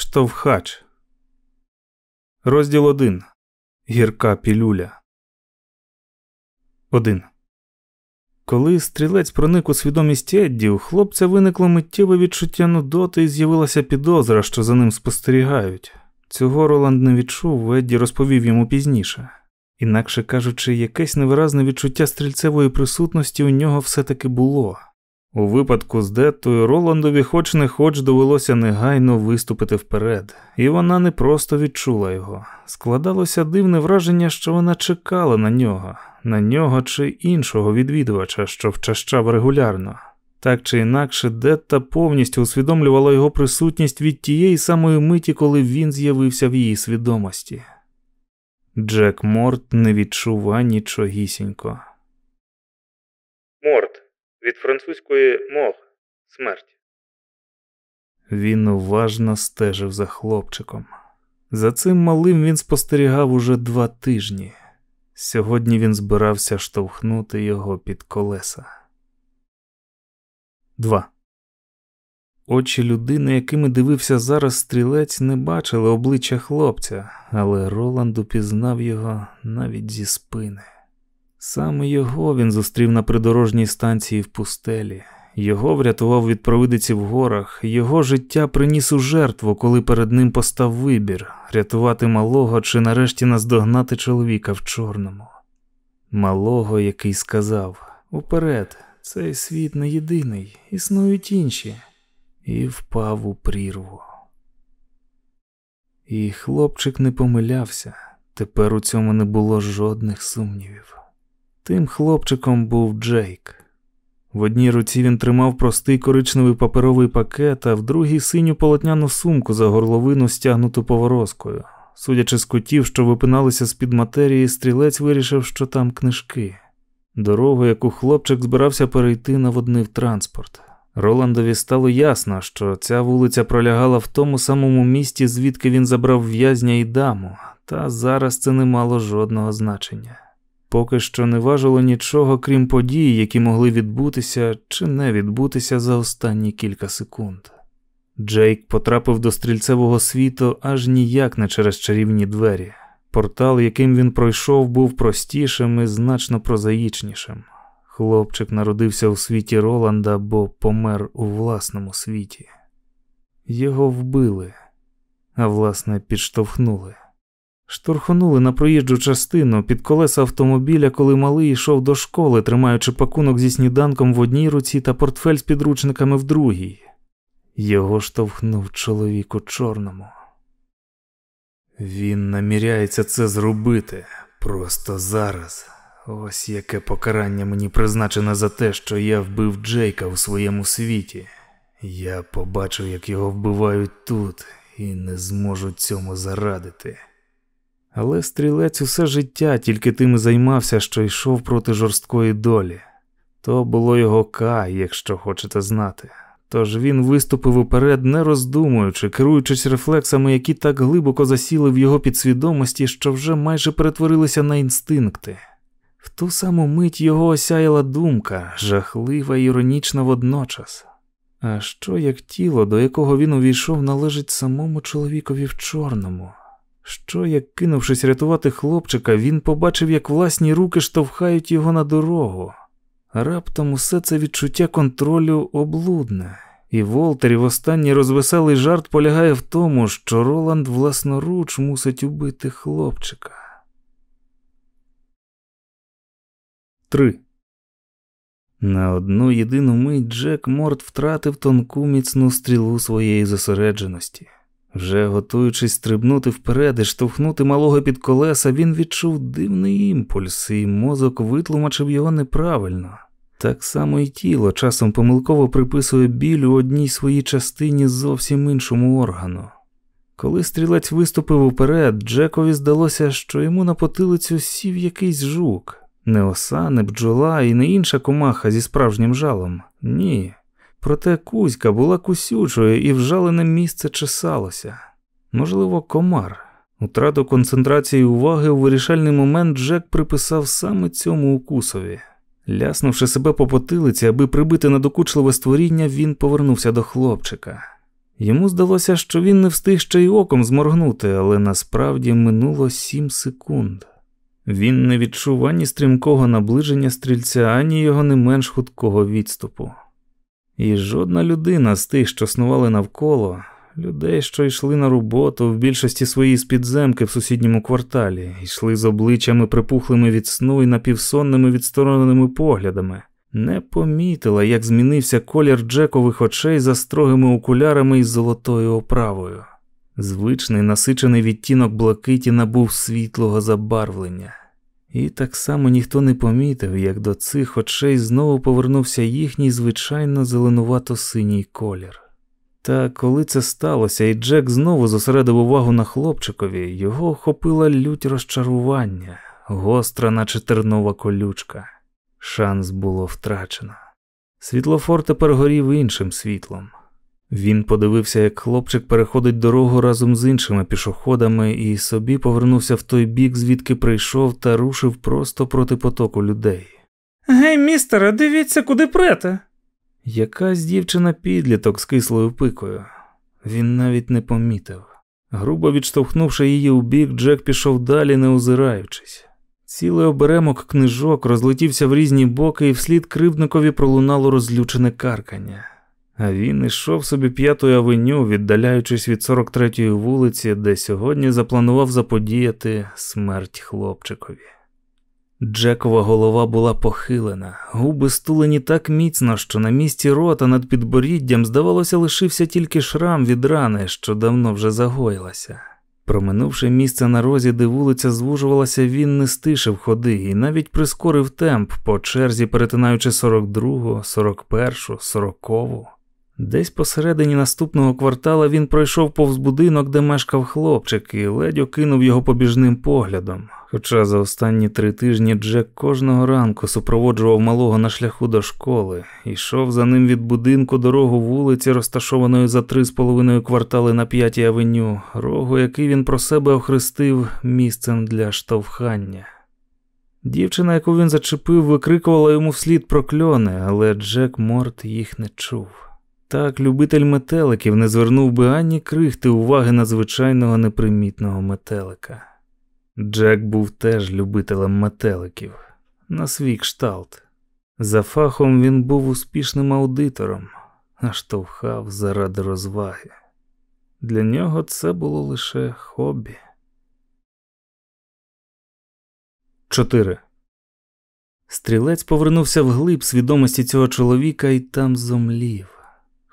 Штовхач. Розділ 1. Гірка пілюля. 1. Коли стрілець проник у свідомість Едді, у хлопця виникло миттєве відчуття нудоти і з'явилася підозра, що за ним спостерігають. Цього Роланд не відчув, Едді розповів йому пізніше. Інакше кажучи, якесь невиразне відчуття стрільцевої присутності у нього все-таки було. У випадку з Деттою Роландові, хоч не хоч, довелося негайно виступити вперед, і вона не просто відчула його. Складалося дивне враження, що вона чекала на нього, на нього чи іншого відвідувача, що вчащав регулярно. Так чи інакше, Детта повністю усвідомлювала його присутність від тієї самої миті, коли він з'явився в її свідомості. Джек Морт не відчував нічогісінько. Від французької мог смерть. Він уважно стежив за хлопчиком. За цим малим він спостерігав уже два тижні. Сьогодні він збирався штовхнути його під колеса. 2. Очі людини, якими дивився зараз стрілець, не бачили обличчя хлопця, але Роланд упізнав його навіть зі спини. Саме його він зустрів на придорожній станції в пустелі, його врятував від провидиці в горах, його життя приніс у жертву, коли перед ним постав вибір рятувати малого чи нарешті наздогнати чоловіка в чорному. Малого, який сказав Уперед, цей світ не єдиний, існують інші, і впав у прірву. І хлопчик не помилявся, тепер у цьому не було жодних сумнівів. Тим хлопчиком був Джейк. В одній руці він тримав простий коричневий паперовий пакет, а в другій синю полотняну сумку за горловину, стягнуту поворозкою. Судячи з кутів, що випиналися з під матерії, стрілець вирішив, що там книжки. Дорогу, яку хлопчик збирався перейти, наводнив транспорт. Роландові стало ясно, що ця вулиця пролягала в тому самому місті, звідки він забрав в'язня і даму, та зараз це не мало жодного значення. Поки що не важило нічого, крім подій, які могли відбутися чи не відбутися за останні кілька секунд. Джейк потрапив до стрільцевого світу аж ніяк не через чарівні двері. Портал, яким він пройшов, був простішим і значно прозаїчнішим. Хлопчик народився у світі Роланда, бо помер у власному світі. Його вбили, а власне підштовхнули. Штурхонули на проїжджу частину під колеса автомобіля, коли малий йшов до школи, тримаючи пакунок зі сніданком в одній руці та портфель з підручниками в другій. Його штовхнув чоловік у чорному. Він наміряється це зробити просто зараз. Ось яке покарання мені призначене за те, що я вбив Джейка у своєму світі. Я побачив, як його вбивають тут, і не зможу цьому зарадити. Але стрілець усе життя тільки тим і займався, що йшов проти жорсткої долі. То було його кай, якщо хочете знати. Тож він виступив уперед, не роздумуючи, керуючись рефлексами, які так глибоко засіли в його підсвідомості, що вже майже перетворилися на інстинкти. В ту саму мить його осяяла думка, жахлива і іронічна водночас. А що як тіло, до якого він увійшов, належить самому чоловікові в чорному? Що, як кинувшись рятувати хлопчика, він побачив, як власні руки штовхають його на дорогу. Раптом усе це відчуття контролю облудне, і Волтерів останній розвеселий жарт полягає в тому, що Роланд власноруч мусить убити хлопчика. 3. На одну єдину мить Джек Морт втратив тонку міцну стрілу своєї зосередженості. Вже готуючись стрибнути вперед і штовхнути малого під колеса, він відчув дивний імпульс, і мозок витлумачив його неправильно. Так само і тіло часом помилково приписує біль у одній своїй частині зовсім іншому органу. Коли стрілець виступив уперед, Джекові здалося, що йому на потилицю сів якийсь жук, не оса, не бджола і не інша комаха зі справжнім жалом. Ні. Проте кузька була кусючою і вжалене місце чесалося. Можливо, комар. Утрату концентрації уваги у вирішальний момент Джек приписав саме цьому укусові. Ляснувши себе по потилиці, аби прибити надокучливе створіння, він повернувся до хлопчика. Йому здалося, що він не встиг ще й оком зморгнути, але насправді минуло сім секунд. Він не відчув ані стрімкого наближення стрільця, ані його не менш хуткого відступу. І жодна людина з тих, що снували навколо, людей, що йшли на роботу, в більшості своїй з підземки в сусідньому кварталі, йшли з обличчями припухлими від сну і напівсонними відстороненими поглядами, не помітила, як змінився колір Джекових очей за строгими окулярами із золотою оправою. Звичний насичений відтінок блакиті набув світлого забарвлення. І так само ніхто не помітив, як до цих очей знову повернувся їхній звичайно зеленувато синій колір. Та коли це сталося, і Джек знову зосередив увагу на хлопчикові, його охопила лють розчарування, гостра, наче тернова колючка. Шанс було втрачено. Світлофор тепер горів іншим світлом. Він подивився, як хлопчик переходить дорогу разом з іншими пішоходами, і собі повернувся в той бік, звідки прийшов, та рушив просто проти потоку людей. Гей, містере, дивіться, куди прете. Якась дівчина підліток з кислою пикою. Він навіть не помітив. Грубо відштовхнувши її у бік, Джек пішов далі, не озираючись. Цілий оберемок книжок розлетівся в різні боки, і вслід кривдникові пролунало розлючене каркання. А він ішов собі п'ятою авеню, віддаляючись від 43-ї вулиці, де сьогодні запланував заподіяти смерть хлопчикові. Джекова голова була похилена, губи стулені так міцно, що на місці рота над підборіддям, здавалося, лишився тільки шрам від рани, що давно вже загоїлася. Проминувши місце на розі, де вулиця звужувалася, він не стишив ходи і навіть прискорив темп по черзі, перетинаючи 42-го, 41-го, 40-го. Десь посередині наступного квартала він пройшов повз будинок, де мешкав хлопчик, і ледь окинув його побіжним поглядом. Хоча за останні три тижні Джек кожного ранку супроводжував малого на шляху до школи, йшов за ним від будинку дорогу вулиці, розташованої за три з половиною квартали на п'ятій авеню, рогу, який він про себе охрестив місцем для штовхання. Дівчина, яку він зачепив, викрикувала йому вслід прокльони, але Джек Морт їх не чув. Так любитель метеликів не звернув би ані крихти уваги на звичайного непримітного метелика. Джек був теж любителем метеликів на свій кшталт. За фахом він був успішним аудитором, а штовхав заради розваги. Для нього це було лише хобі. 4. Стрілець повернувся вглиб свідомості цього чоловіка і там зомлів.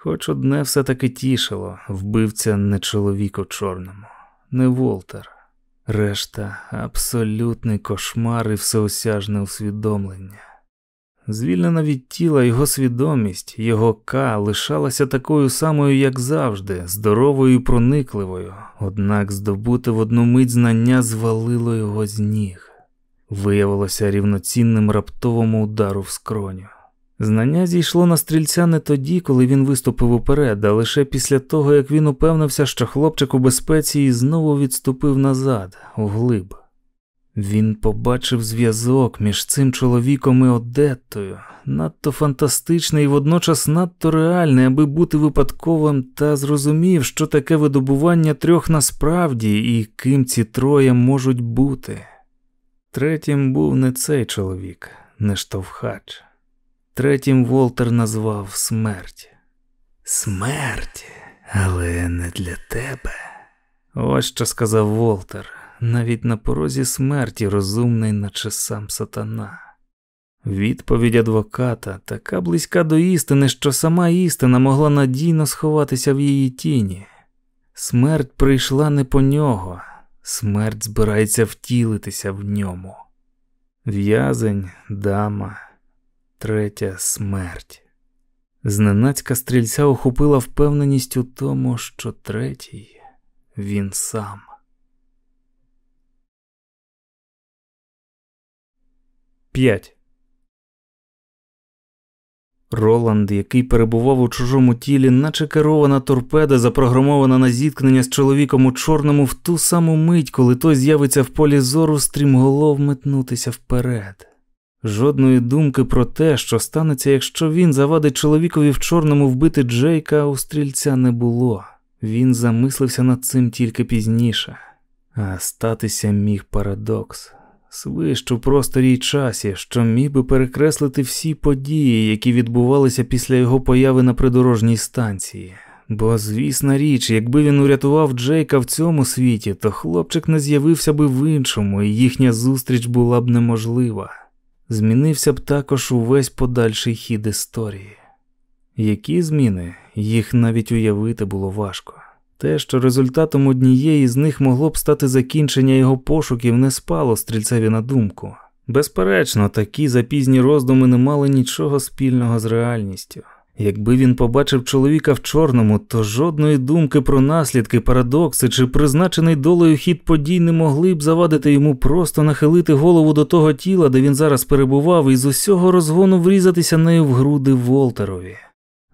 Хоч одне все таки тішило вбивця не чоловік у чорному, не Волтер. Решта абсолютний кошмар і всеосяжне усвідомлення. Звільнена від тіла його свідомість, його К лишалася такою самою, як завжди, здоровою і проникливою, однак здобути в одну мить знання звалило його з ніг, виявилося рівноцінним раптовому удару в скроню. Знання зійшло на стрільця не тоді, коли він виступив уперед, а лише після того, як він упевнився, що хлопчик у безпеці і знову відступив назад, углиб. Він побачив зв'язок між цим чоловіком і Одеттою, надто фантастичний і водночас надто реальний, аби бути випадковим, та зрозумів, що таке видобування трьох насправді і ким ці троє можуть бути. Третім був не цей чоловік, не штовхач. Третім Волтер назвав смерть. Смерть, але не для тебе. Ось що сказав Волтер. Навіть на порозі смерті розумний, наче сам сатана. Відповідь адвоката така близька до істини, що сама істина могла надійно сховатися в її тіні. Смерть прийшла не по нього, смерть збирається втілитися в ньому. В'язень, дама, третя смерть. Зненацька стрільця охопила впевненість у тому, що третій він сам. П'ять. Роланд, який перебував у чужому тілі, наче керована торпеда, запрограмована на зіткнення з чоловіком у чорному в ту саму мить, коли той з'явиться в полі зору, стрімголов метнутися вперед. Жодної думки про те, що станеться, якщо він завадить чоловікові в чорному вбити Джейка, у стрільця не було. Він замислився над цим тільки пізніше, а статися міг парадокс, свищ у просторі й часі, що міг би перекреслити всі події, які відбувалися після його появи на придорожній станції. Бо, звісна річ, якби він урятував Джейка в цьому світі, то хлопчик не з'явився би в іншому, і їхня зустріч була б неможлива. Змінився б також увесь подальший хід історії. Які зміни? Їх навіть уявити було важко. Те, що результатом однієї з них могло б стати закінчення його пошуків, не спало стрільцеві на думку. Безперечно, такі запізні роздуми не мали нічого спільного з реальністю. Якби він побачив чоловіка в чорному, то жодної думки про наслідки, парадокси чи призначений долею хід подій не могли б завадити йому просто нахилити голову до того тіла, де він зараз перебував, і з усього розгону врізатися нею в груди Волтерові.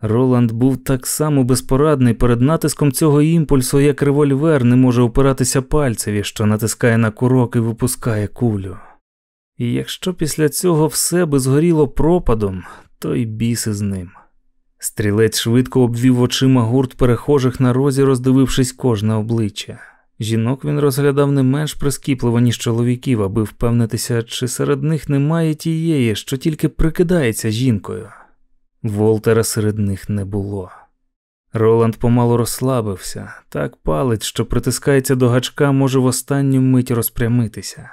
Роланд був так само безпорадний перед натиском цього імпульсу, як револьвер не може опиратися пальцеві, що натискає на курок і випускає кулю. І якщо після цього все би згоріло пропадом, то й біс із ним. Стрілець швидко обвів очима гурт перехожих на розі, роздивившись кожне обличчя. Жінок він розглядав не менш прискіпливо, ніж чоловіків, аби впевнитися, чи серед них немає тієї, що тільки прикидається жінкою. Волтера серед них не було. Роланд помалу розслабився, так палець, що притискається до гачка, може в останню мить розпрямитися.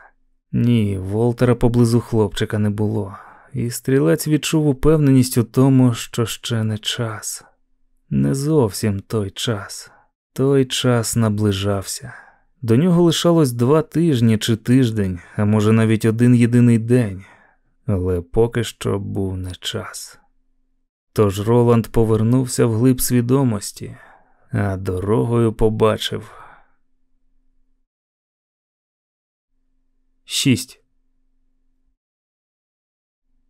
Ні, Волтера поблизу хлопчика не було, і стрілець відчув упевненість у тому, що ще не час. Не зовсім той час. Той час наближався. До нього лишалось два тижні чи тиждень, а може навіть один єдиний день, але поки що був не час. Тож Роланд повернувся в глиб свідомості, а дорогою побачив. 6.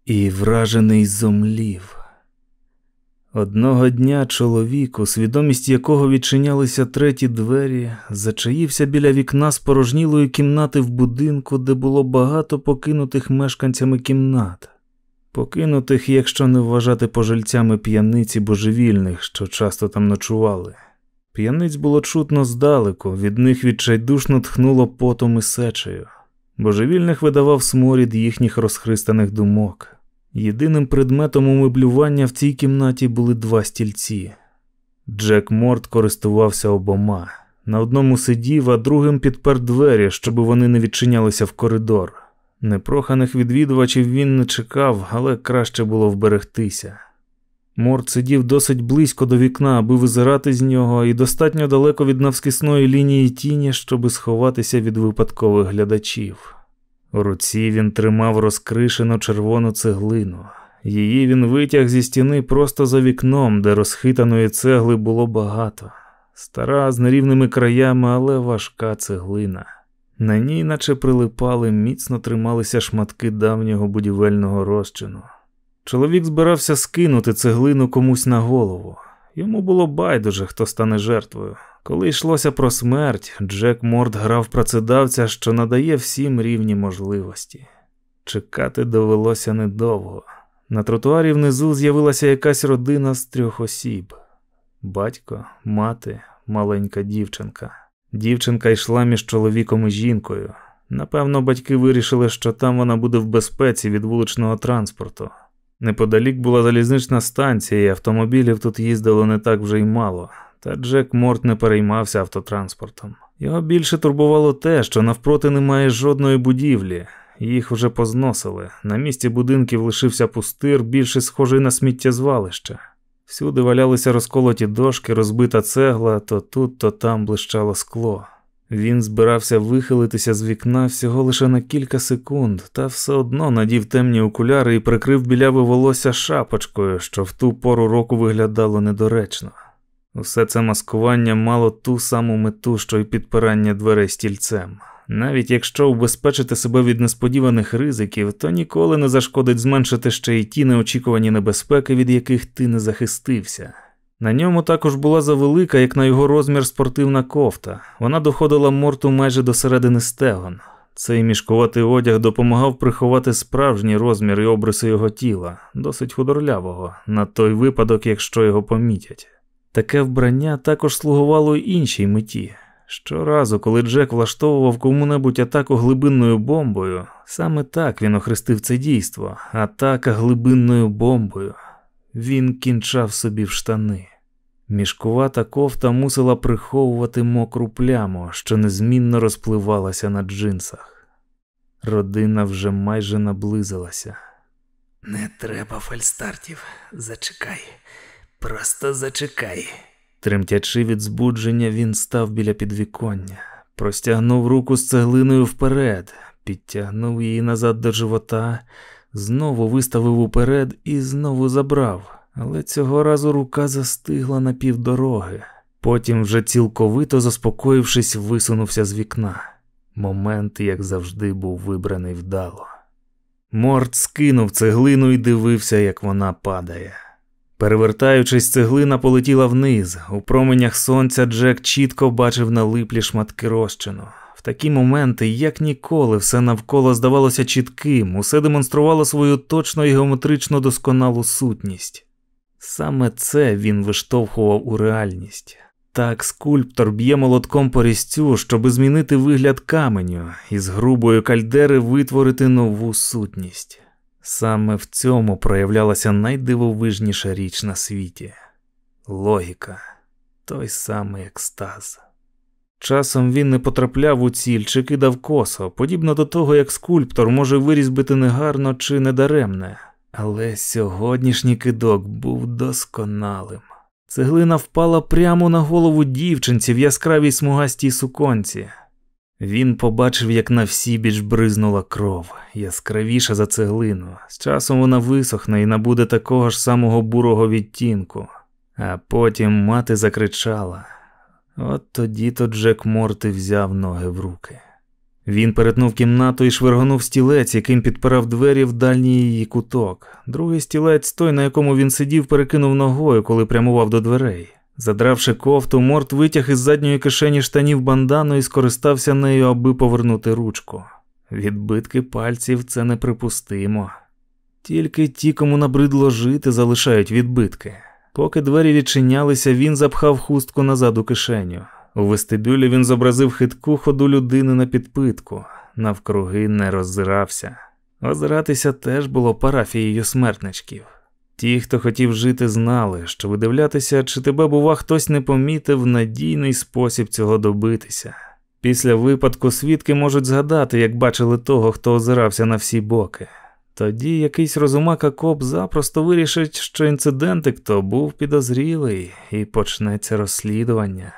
І вражений зомлів. Одного дня чоловік, у свідомість якого відчинялися треті двері, зачаївся біля вікна спорожнілої кімнати в будинку, де було багато покинутих мешканцями кімнат покинутих, якщо не вважати пожильцями п'яниці божевільних, що часто там ночували. П'яниць було чутно здалеку, від них відчайдушно тхнуло потом і сечею. Божевільних видавав сморід їхніх розхристаних думок. Єдиним предметом умеблювання в цій кімнаті були два стільці. Джек Морт користувався обома. На одному сидів, а другим підпер двері, щоб вони не відчинялися в коридор. Непроханих відвідувачів він не чекав, але краще було вберегтися. Морд сидів досить близько до вікна, аби визирати з нього, і достатньо далеко від навскісної лінії тіні, щоб сховатися від випадкових глядачів. У руці він тримав розкришену червону цеглину. Її він витяг зі стіни просто за вікном, де розхитаної цегли було багато. Стара з нерівними краями, але важка цеглина. На ній, наче прилипали, міцно трималися шматки давнього будівельного розчину. Чоловік збирався скинути цеглину комусь на голову. Йому було байдуже, хто стане жертвою. Коли йшлося про смерть, Джек Морд грав працедавця, що надає всім рівні можливості. Чекати довелося недовго. На тротуарі внизу з'явилася якась родина з трьох осіб: батько, мати, маленька дівчинка. Дівчинка йшла між чоловіком і жінкою. Напевно, батьки вирішили, що там вона буде в безпеці від вуличного транспорту. Неподалік була залізнична станція, і автомобілів тут їздило не так вже й мало, та Джек Морт не переймався автотранспортом. Його більше турбувало те, що навпроти немає жодної будівлі, їх вже позносили. На місці будинків лишився пустир, більше схожий на сміттєзвалище. Всюди валялися розколоті дошки, розбита цегла, то тут, то там блищало скло. Він збирався вихилитися з вікна всього лише на кілька секунд, та все одно надів темні окуляри і прикрив біляве волосся шапочкою, що в ту пору року виглядало недоречно. Усе це маскування мало ту саму мету, що й підпирання дверей стільцем. Навіть якщо убезпечити себе від несподіваних ризиків, то ніколи не зашкодить зменшити ще й ті неочікувані небезпеки, від яких ти не захистився. На ньому також була завелика, як на його розмір, спортивна кофта. Вона доходила морту майже до середини стегон. Цей мішкуватий одяг допомагав приховати справжній розмір і обриси його тіла, досить худорлявого, на той випадок, якщо його помітять. Таке вбрання також слугувало й іншій меті. Щоразу, коли Джек влаштовував кому-небудь атаку глибинною бомбою, саме так він охрестив це дійство, атака глибинною бомбою. Він кінчав собі в штани. Мішкувата кофта мусила приховувати мокру пляму, що незмінно розпливалася на джинсах. Родина вже майже наблизилася. Не треба фальстартів. Зачекай, просто зачекай. Тремтячи від збудження, він став біля підвіконня, простягнув руку з цеглиною вперед, підтягнув її назад до живота, знову виставив уперед і знову забрав. Але цього разу рука застигла на півдороги. Потім, вже цілковито заспокоївшись, висунувся з вікна. Момент, як завжди, був вибраний вдало. Морт скинув цеглину і дивився, як вона падає. Перевертаючись, цеглина полетіла вниз. У променях сонця Джек чітко бачив налиплі шматки розчину. В такі моменти, як ніколи, все навколо здавалося чітким, усе демонструвало свою точно і геометрично досконалу сутність. Саме це він виштовхував у реальність. Так скульптор б'є молотком по різцю, щоб змінити вигляд каменю і з грубої кальдери витворити нову сутність. Саме в цьому проявлялася найдивовижніша річ на світі логіка, той самий екстаз. Часом він не потрапляв у ціль чи кидав косо, подібно до того, як скульптор може вирізбити негарно чи недаремне. Але сьогоднішній кидок був досконалим. Цеглина впала прямо на голову дівчинці в яскравій смугастій суконці. Він побачив, як на всі біч бризнула кров, яскравіша за цеглину. З часом вона висохне і набуде такого ж самого бурого відтінку. А потім мати закричала. От тоді то Джек Морти взяв ноги в руки. Він перетнув кімнату і швиргонув стілець, яким підпирав двері в дальній її куток. Другий стілець, той, на якому він сидів, перекинув ногою, коли прямував до дверей. Задравши кофту, Морт витяг із задньої кишені штанів бандану і скористався нею, аби повернути ручку. Відбитки пальців це неприпустимо. Тільки ті, кому набридло жити, залишають відбитки. Поки двері відчинялися, він запхав хустку назад у кишеню. У вестибюлі він зобразив хитку ходу людини на підпитку, навкруги не роззирався. Озиратися теж було парафією смертничків. Ті, хто хотів жити, знали, що видивлятися, чи тебе, бува, хтось не помітив надійний спосіб цього добитися. Після випадку свідки можуть згадати, як бачили того, хто озирався на всі боки. Тоді якийсь розумака коп запросто вирішить, що інцидентик то був підозрілий, і почнеться розслідування.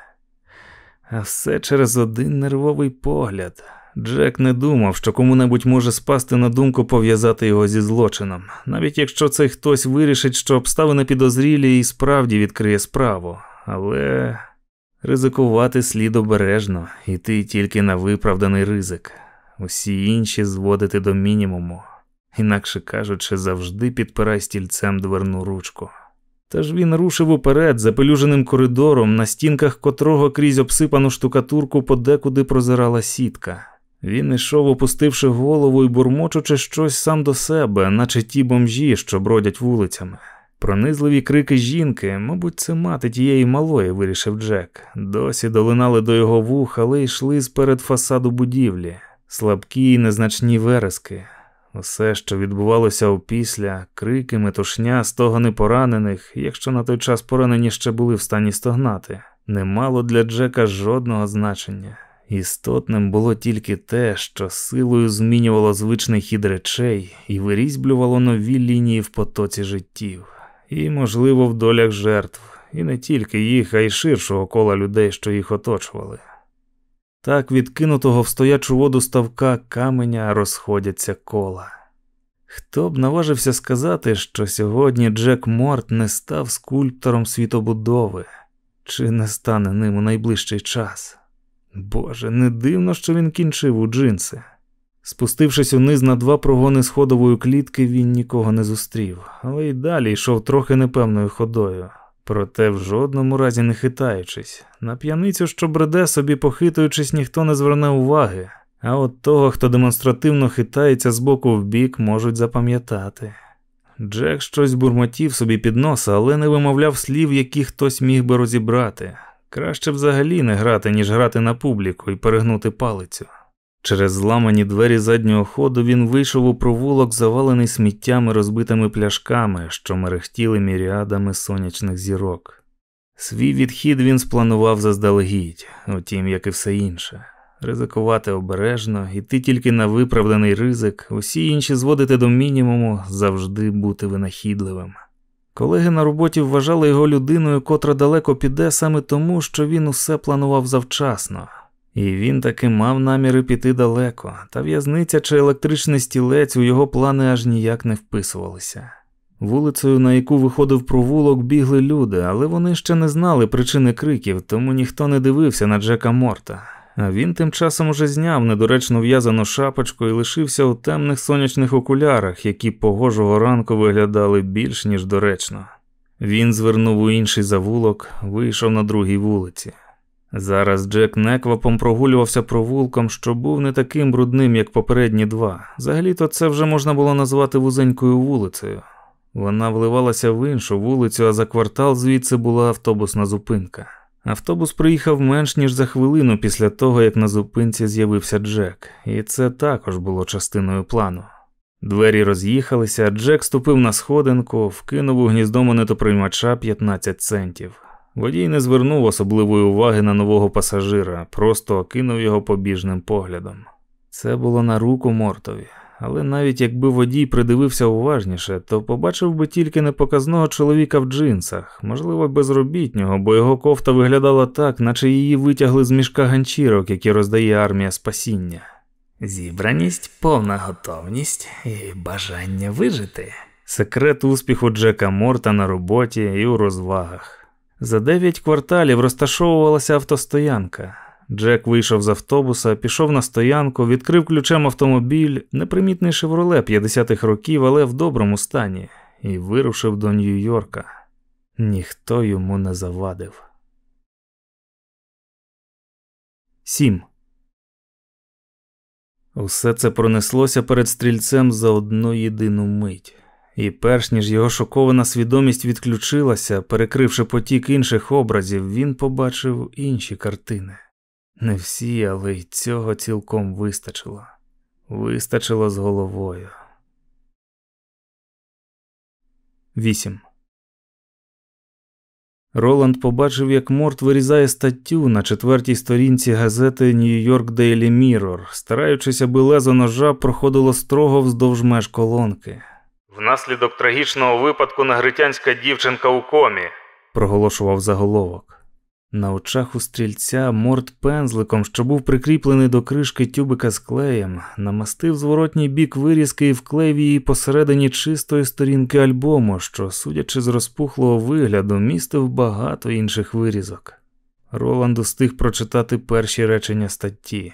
А все через один нервовий погляд. Джек не думав, що кому-небудь може спасти на думку пов'язати його зі злочином, навіть якщо цей хтось вирішить, що обставини підозрілі і справді відкриє справу, але ризикувати слід обережно, іти тільки на виправданий ризик, усі інші зводити до мінімуму, інакше кажучи, завжди підпирай стільцем дверну ручку. Тож він рушив уперед запелюженим коридором, на стінках котрого крізь обсипану штукатурку подекуди прозирала сітка. Він ішов, опустивши голову і бурмочучи щось сам до себе, наче ті бомжі, що бродять вулицями. Пронизливі крики жінки, мабуть, це мати тієї малої, вирішив Джек. Досі долинали до його вух, але йшли з перед фасаду будівлі, слабкі й незначні верески. Усе, що відбувалося опісля, крики, метушня, стогони поранених, якщо на той час поранені ще були в стані стогнати, не мало для Джека жодного значення. Істотним було тільки те, що силою змінювало звичний хід речей і вирізблювало нові лінії в потоці життів, і, можливо, в долях жертв, і не тільки їх, а й ширшого кола людей, що їх оточували. Так відкинутого в стоячу воду ставка каменя розходяться кола. Хто б наважився сказати, що сьогодні Джек Морт не став скульптором світобудови, чи не стане ним у найближчий час? Боже, не дивно, що він кінчив у джинси. Спустившись униз на два прогони сходової клітки, він нікого не зустрів, але й далі йшов трохи непевною ходою проте в жодному разі не хитаючись. На п'яницю, що бреде собі похитуючись, ніхто не зверне уваги, а от того, хто демонстративно хитається з боку в бік, можуть запам'ятати. Джек щось бурмотів собі під носа, але не вимовляв слів, які хтось міг би розібрати. Краще взагалі не грати, ніж грати на публіку і перегнути палицю. Через зламані двері заднього ходу він вийшов у провулок, завалений сміттями розбитими пляшками, що мерехтіли міріадами сонячних зірок. Свій відхід він спланував заздалегідь, утім, як і все інше. Ризикувати обережно, йти тільки на виправданий ризик, усі інші зводити до мінімуму, завжди бути винахідливим. Колеги на роботі вважали його людиною, котра далеко піде саме тому, що він усе планував завчасно. І він таки мав наміри піти далеко, та в'язниця чи електричний стілець у його плани аж ніяк не вписувалися. Вулицею, на яку виходив провулок, бігли люди, але вони ще не знали причини криків, тому ніхто не дивився на Джека Морта. А він тим часом уже зняв недоречно в'язану шапочку і лишився у темних сонячних окулярах, які погожого ранку виглядали більш ніж доречно. Він звернув у інший завулок, вийшов на другій вулиці. Зараз Джек неквапом прогулювався провулком, що був не таким брудним, як попередні два. Взагалі-то це вже можна було назвати вузенькою вулицею. Вона вливалася в іншу вулицю, а за квартал звідси була автобусна зупинка. Автобус приїхав менш ніж за хвилину після того, як на зупинці з'явився Джек, і це також було частиною плану. Двері роз'їхалися, Джек ступив на сходинку, вкинув у гніздо монетоприймача 15 центів. Водій не звернув особливої уваги на нового пасажира, просто окинув його побіжним поглядом. Це було на руку Мортові, але навіть якби водій придивився уважніше, то побачив би тільки непоказного чоловіка в джинсах, можливо, безробітнього, бо його кофта виглядала так, наче її витягли з мішка ганчірок, які роздає армія спасіння. Зібраність, повна готовність і бажання вижити. Секрет успіху Джека Морта на роботі і у розвагах. За дев'ять кварталів розташовувалася автостоянка. Джек вийшов з автобуса, пішов на стоянку, відкрив ключем автомобіль, непримітний шевроле 50-х років, але в доброму стані, і вирушив до Нью-Йорка. Ніхто йому не завадив. 7. Усе це пронеслося перед стрільцем за одну єдину мить. І перш ніж його шокована свідомість відключилася, перекривши потік інших образів, він побачив інші картини. Не всі, але й цього цілком вистачило. Вистачило з головою. 8. Роланд побачив, як Морт вирізає статтю на четвертій сторінці газети New York Daily Mirror, стараючись, аби лезо ножа проходило строго вздовж меж колонки. Внаслідок трагічного випадку нагритянська дівчинка у комі. проголошував заголовок. На очах у стрільця морд пензликом, що був прикріплений до кришки тюбика з клеєм, намастив зворотній бік вирізки і вклеїв її посередині чистої сторінки альбому, що, судячи з розпухлого вигляду, містив багато інших вирізок. Роланд устиг прочитати перші речення статті.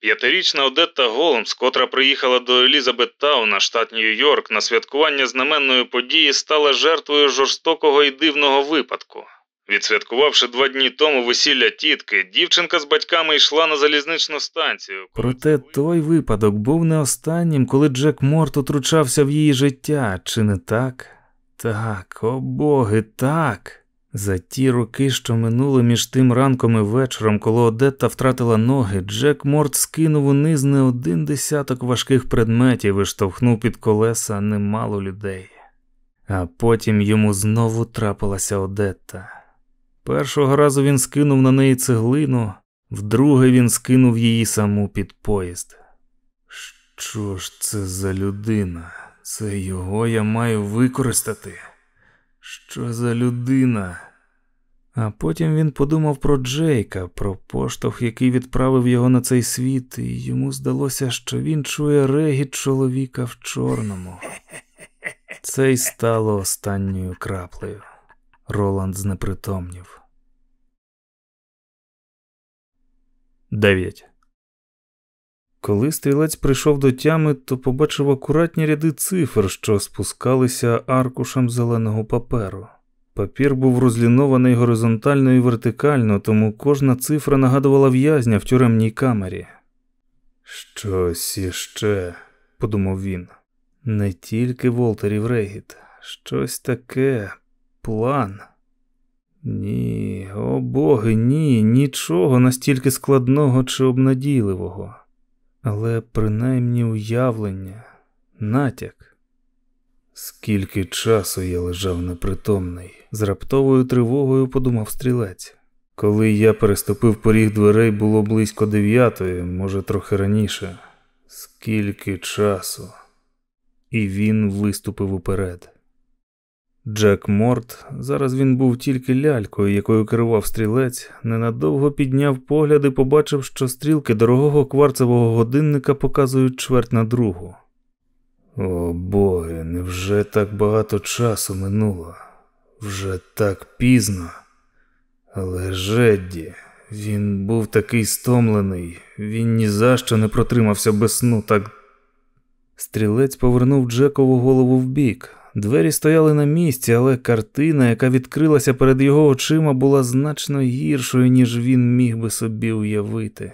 П'ятирічна Одетта Голмс, котра приїхала до Елізабеттауна, штат Нью-Йорк, на святкування знаменної події, стала жертвою жорстокого і дивного випадку. Відсвяткувавши два дні тому весілля тітки, дівчинка з батьками йшла на залізничну станцію. Проте той випадок був не останнім, коли Джек Морт утручався в її життя, чи не так? Так, о боги, так. За ті роки, що минули між тим ранком і вечором, коли Одетта втратила ноги, Джек Морт скинув униз не один десяток важких предметів і штовхнув під колеса немало людей. А потім йому знову трапилася Одетта. Першого разу він скинув на неї цеглину, вдруге він скинув її саму під поїзд. Що ж це за людина? Це його я маю використати. Що за людина? А потім він подумав про Джейка, про поштовх, який відправив його на цей світ, і йому здалося, що він чує регіт чоловіка в чорному. Це й стало останньою краплею. Роланд знепритомнів. 9. Коли стрілець прийшов до тями, то побачив акуратні ряди цифр, що спускалися аркушем зеленого паперу. Папір був розлінований горизонтально і вертикально, тому кожна цифра нагадувала в'язня в тюремній камері. Щось іще, подумав він. Не тільки Волтерів Регіт, Щось таке, план. Ні, о боги, ні, нічого настільки складного чи обнадійливого, але принаймні уявлення, натяк. Скільки часу я лежав непритомний, з раптовою тривогою подумав стрілець. Коли я переступив поріг дверей, було близько дев'ятої, може, трохи раніше. Скільки часу? І він виступив уперед. Джек Морт, зараз він був тільки лялькою, якою керував стрілець, ненадовго підняв погляд і побачив, що стрілки дорогого кварцевого годинника показують чверть на другу. О боги, невже так багато часу минуло? Вже так пізно. Але Жедді, він був такий стомлений, він ні за що не протримався без сну так. Стрілець повернув Джекову голову вбік. Двері стояли на місці, але картина, яка відкрилася перед його очима, була значно гіршою, ніж він міг би собі уявити.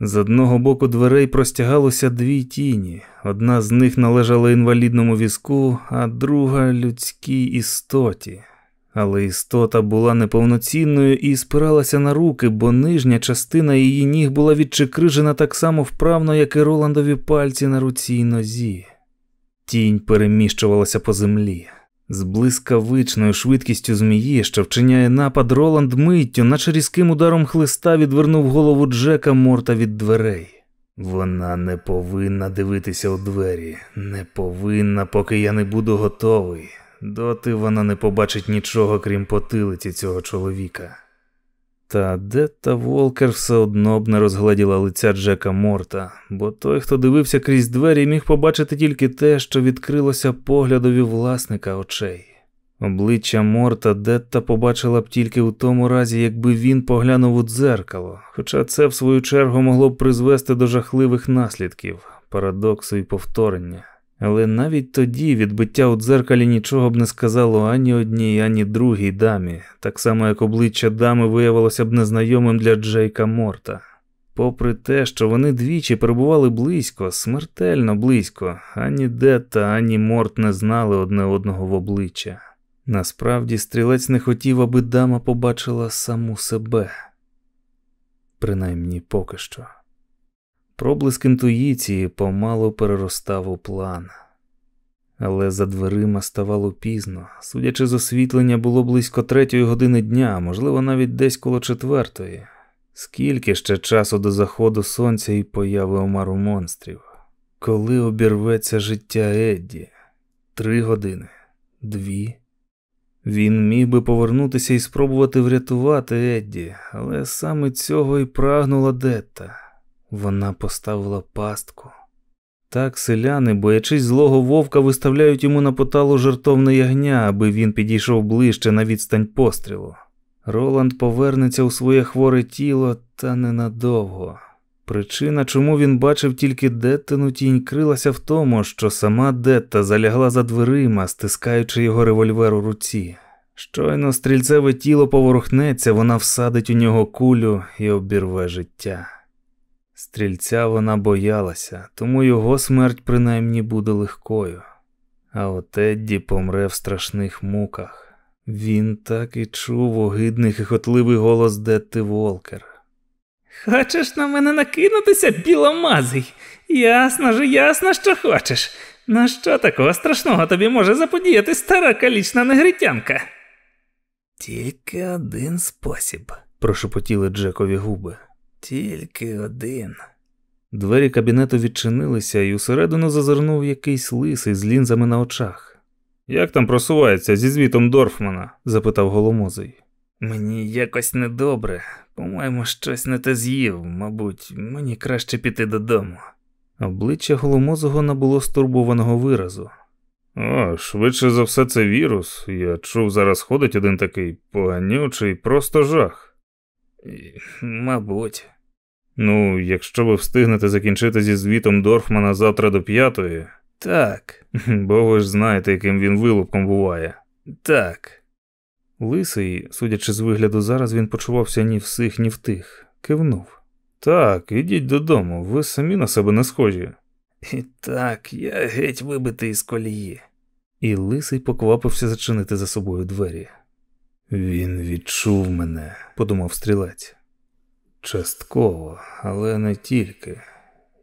З одного боку дверей простягалося дві тіні. Одна з них належала інвалідному візку, а друга людській істоті. Але істота була неповноцінною і спиралася на руки, бо нижня частина її ніг була відчекрижена так само вправно, як і Роландові пальці на руці й нозі. Тінь переміщувалася по землі. З блискавичною швидкістю змії, що вчиняє напад, Роланд миттю, наче різким ударом хлиста відвернув голову Джека Морта від дверей. Вона не повинна дивитися у двері, не повинна, поки я не буду готовий. Доти вона не побачить нічого, крім потилиці цього чоловіка. Та Детта Волкер все одно б не розгледіла лиця Джека Морта, бо той, хто дивився крізь двері, міг побачити тільки те, що відкрилося поглядові власника очей. Обличчя Морта Детта побачила б тільки у тому разі, якби він поглянув у дзеркало, хоча це, в свою чергу, могло б призвести до жахливих наслідків, парадоксу і повторення. Але навіть тоді відбиття у дзеркалі нічого б не сказало ані одній, ані другій дамі, так само як обличчя дами виявилося б незнайомим для Джейка Морта. Попри те, що вони двічі перебували близько, смертельно близько, ані Детта, ані Морт не знали одне одного в обличчя. Насправді, стрілець не хотів, аби дама побачила саму себе, принаймні поки що. Проблиск інтуїції помалу переростав у план. Але за дверима ставало пізно. Судячи з освітлення, було близько третьої години дня, можливо, навіть десь коло четвертої. Скільки ще часу до заходу сонця і появи омару монстрів? Коли обірветься життя Едді? Три години? Дві? Він міг би повернутися і спробувати врятувати Едді, але саме цього і прагнула Детта. Вона поставила пастку. Так селяни, боячись злого вовка, виставляють йому на поталу жертовне ягня, аби він підійшов ближче на відстань пострілу. Роланд повернеться у своє хворе тіло, та ненадовго. Причина, чому він бачив тільки Деттину тінь, крилася в тому, що сама Детта залягла за дверима, стискаючи його револьвер у руці. Щойно стрільцеве тіло поворухнеться, вона всадить у нього кулю і обірве життя. Стрільця вона боялася, тому його смерть принаймні буде легкою. А от Едді помре в страшних муках. Він так і чув огидний хихотливий голос Детти Волкер. Хочеш на мене накинутися, біломазий? Ясно ж, ясно, що хочеш. На що такого страшного тобі може заподіяти стара калічна негритянка? Тільки один спосіб, прошепотіли Джекові губи. Тільки один. Двері кабінету відчинилися, і усередину зазирнув якийсь лисий з лінзами на очах. Як там просувається зі звітом Дорфмана? запитав голомозий. Мені якось недобре. По-моєму, щось не те з'їв, мабуть, мені краще піти додому. Обличчя голомозого набуло стурбованого виразу. О, швидше за все, це вірус. Я чув, зараз ходить один такий поганючий, просто жах. Мабуть. Ну, якщо ви встигнете закінчити зі звітом Дорфмана завтра до п'ятої, Так, бо ви ж знаєте, яким він вилупком буває. так. Лисий, судячи з вигляду, зараз він почувався ні в сих, ні в тих, кивнув. Так, ідіть додому, ви самі на себе не схожі. І так, я геть вибитий з колії. І лисий поквапився зачинити за собою двері. Він відчув мене, подумав стрілець. Частково, але не тільки.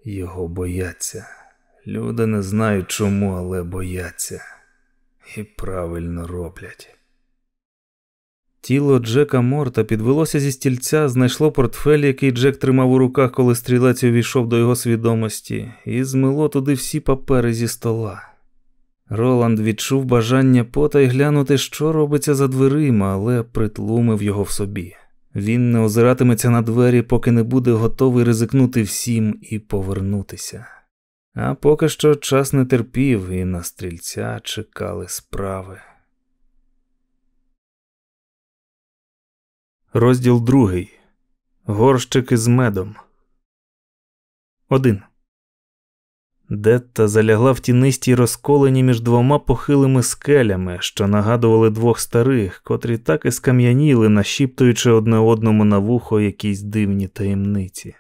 Його бояться. Люди не знають чому, але бояться. І правильно роблять. Тіло Джека Морта підвелося зі стільця, знайшло портфель, який Джек тримав у руках, коли стрілець увійшов до його свідомості, і змило туди всі папери зі стола. Роланд відчув бажання потай глянути, що робиться за дверима, але притлумив його в собі. Він не озиратиметься на двері, поки не буде готовий ризикнути всім і повернутися. А поки що час не терпів, і на стрільця чекали справи. Розділ другий. Горщики з медом. Один. Детта залягла в тінистій розколені між двома похилими скелями, що нагадували двох старих, котрі так і скам'яніли, нашіптуючи одне одному на вухо якісь дивні таємниці.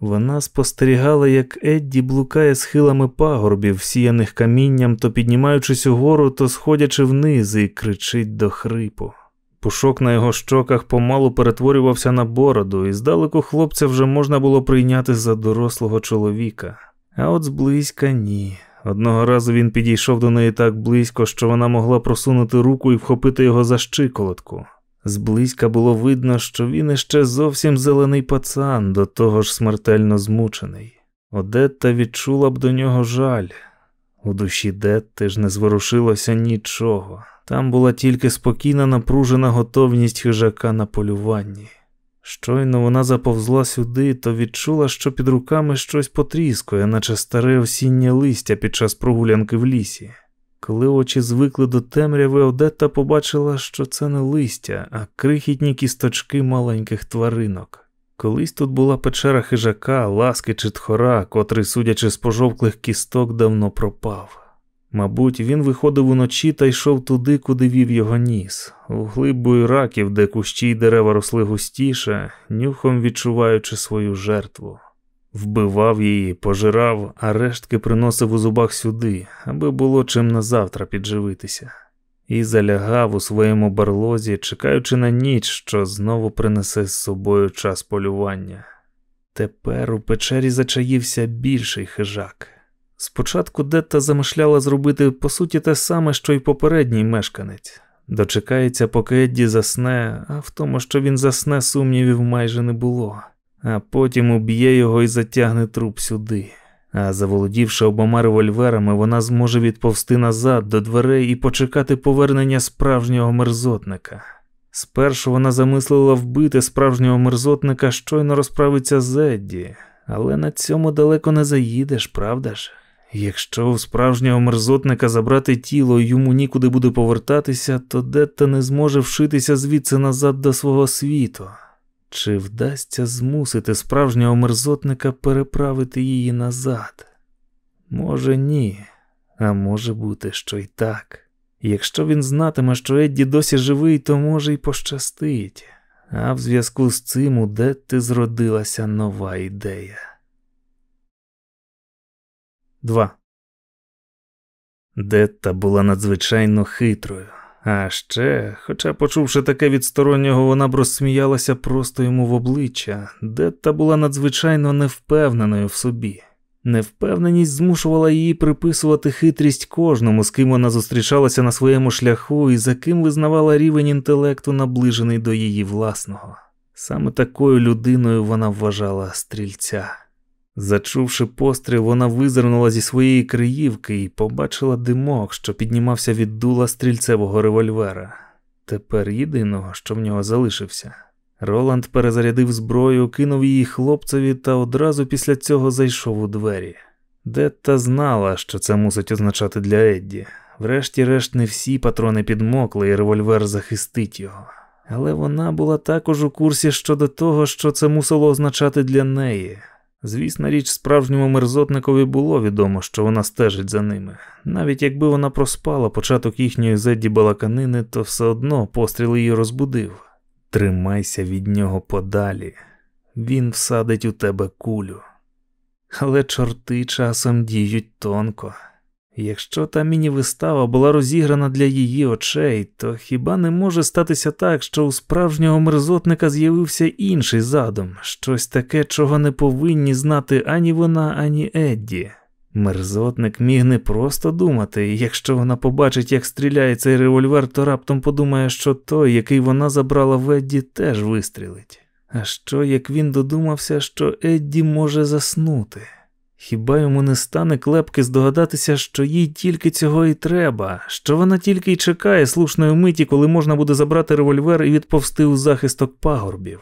Вона спостерігала, як Едді блукає схилами пагорбів, всіяних камінням, то піднімаючись угору, то сходячи вниз і кричить до хрипу. Пушок на його щоках помалу перетворювався на бороду, і здалеку хлопця вже можна було прийняти за дорослого чоловіка. А от зблизька ні. Одного разу він підійшов до неї так близько, що вона могла просунути руку і вхопити його за щиколотку. Зблизька було видно, що він іще зовсім зелений пацан, до того ж смертельно змучений. Одетта відчула б до нього жаль. У душі Детти ж не зворушилося нічого. Там була тільки спокійна напружена готовність хижака на полюванні. Щойно вона заповзла сюди, то відчула, що під руками щось потріскує, наче старе осіннє листя під час прогулянки в лісі. Коли очі звикли до темряви, Одетта побачила, що це не листя, а крихітні кісточки маленьких тваринок. Колись тут була печера хижака, ласки чи тхора, котрий, судячи з пожовклих кісток, давно пропав. Мабуть, він виходив уночі та йшов туди, куди вів його ніс, у глиб раків, де кущі й дерева росли густіше, нюхом відчуваючи свою жертву. Вбивав її, пожирав, а рештки приносив у зубах сюди, аби було чим на завтра підживитися, і залягав у своєму барлозі, чекаючи на ніч, що знову принесе з собою час полювання. Тепер у печері зачаївся більший хижак. Спочатку Детта замишляла зробити по суті те саме, що й попередній мешканець. Дочекається, поки Едді засне, а в тому, що він засне, сумнівів майже не було, а потім уб'є його і затягне труп сюди. А заволодівши обома револьверами, вона зможе відповсти назад до дверей і почекати повернення справжнього мерзотника. Спершу вона замислила вбити справжнього мерзотника, щойно розправиться з Едді, але на цьому далеко не заїдеш, правда ж? Якщо у справжнього мерзотника забрати тіло і йому нікуди буде повертатися, то Детта не зможе вшитися звідси назад до свого світу. Чи вдасться змусити справжнього мерзотника переправити її назад? Може, ні, а може бути, що й так. Якщо він знатиме, що Едді досі живий, то може й пощастить. А в зв'язку з цим у Детти зродилася нова ідея. 2. Детта була надзвичайно хитрою. А ще, хоча, почувши таке від стороннього, вона б розсміялася просто йому в обличчя, Детта була надзвичайно невпевненою в собі. Невпевненість змушувала її приписувати хитрість кожному, з ким вона зустрічалася на своєму шляху і за ким визнавала рівень інтелекту, наближений до її власного. Саме такою людиною вона вважала стрільця. Зачувши постріл, вона визирнула зі своєї криївки і побачила димок, що піднімався від дула стрільцевого револьвера. Тепер єдиного, що в нього залишився. Роланд перезарядив зброю, кинув її хлопцеві та одразу після цього зайшов у двері. Детта знала, що це мусить означати для Едді. Врешті-решт, не всі патрони підмокли, і револьвер захистить його. Але вона була також у курсі щодо того, що це мусило означати для неї. Звісна річ, справжньому мерзотникові було відомо, що вона стежить за ними. Навіть якби вона проспала початок їхньої зедді балаканини, то все одно постріл її розбудив. Тримайся від нього подалі, він всадить у тебе кулю. Але чорти часом діють тонко. Якщо та міні-вистава була розіграна для її очей, то хіба не може статися так, що у справжнього мерзотника з'явився інший задум, щось таке, чого не повинні знати ані вона, ані Едді. Мерзотник міг не просто думати, і якщо вона побачить, як стріляє цей револьвер, то раптом подумає, що той, який вона забрала в Едді, теж вистрілить. А що як він додумався, що Едді може заснути? Хіба йому не стане клепки здогадатися, що їй тільки цього і треба, що вона тільки й чекає слушної миті, коли можна буде забрати револьвер і відповзти у захисток пагорбів?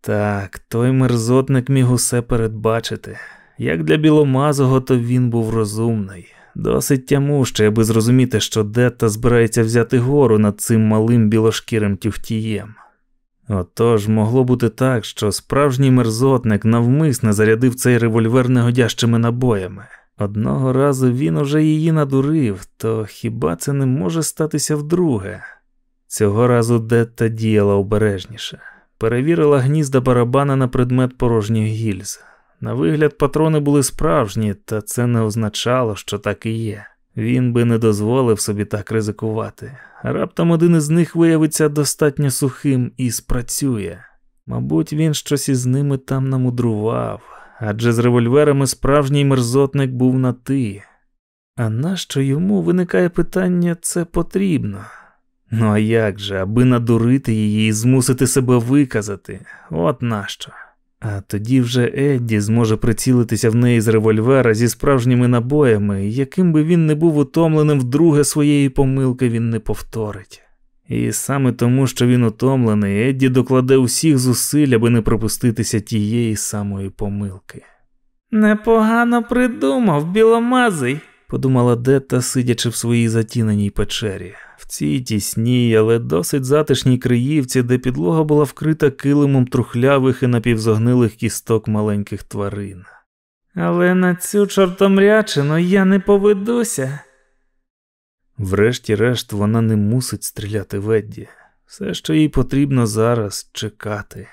Так, той мерзотник міг усе передбачити. Як для біломазого, то він був розумний, досить тямущий, аби зрозуміти, що Детта збирається взяти гору над цим малим білошкірим тюхтієм. Отож могло бути так, що справжній мерзотник навмисне зарядив цей револьвер негодящими набоями. Одного разу він уже її надурив, то хіба це не може статися вдруге? Цього разу Детта діяла обережніше, перевірила гнізда барабана на предмет порожніх гільз. На вигляд, патрони були справжні, та це не означало, що так і є. Він би не дозволив собі так ризикувати. Раптом один із них виявиться достатньо сухим і спрацює. Мабуть, він щось із ними там намудрував, адже з револьверами справжній мерзотник був на ти. А нащо йому виникає питання це потрібно? Ну а як же, аби надурити її і змусити себе виказати? От нащо? А тоді вже Едді зможе прицілитися в неї з револьвера зі справжніми набоями, яким би він не був утомленим, вдруге своєї помилки він не повторить. І саме тому, що він утомлений, Едді докладе усіх зусиль, аби не пропуститися тієї самої помилки. Непогано придумав, біломазий, подумала Детта, сидячи в своїй затіненій печері. В цій тісній, але досить затишній криївці, де підлога була вкрита килимом трухлявих і напівзогнилих кісток маленьких тварин. Але на цю чортомрячину я не поведуся. Врешті-решт, вона не мусить стріляти в Едді. Все, що їй потрібно зараз чекати.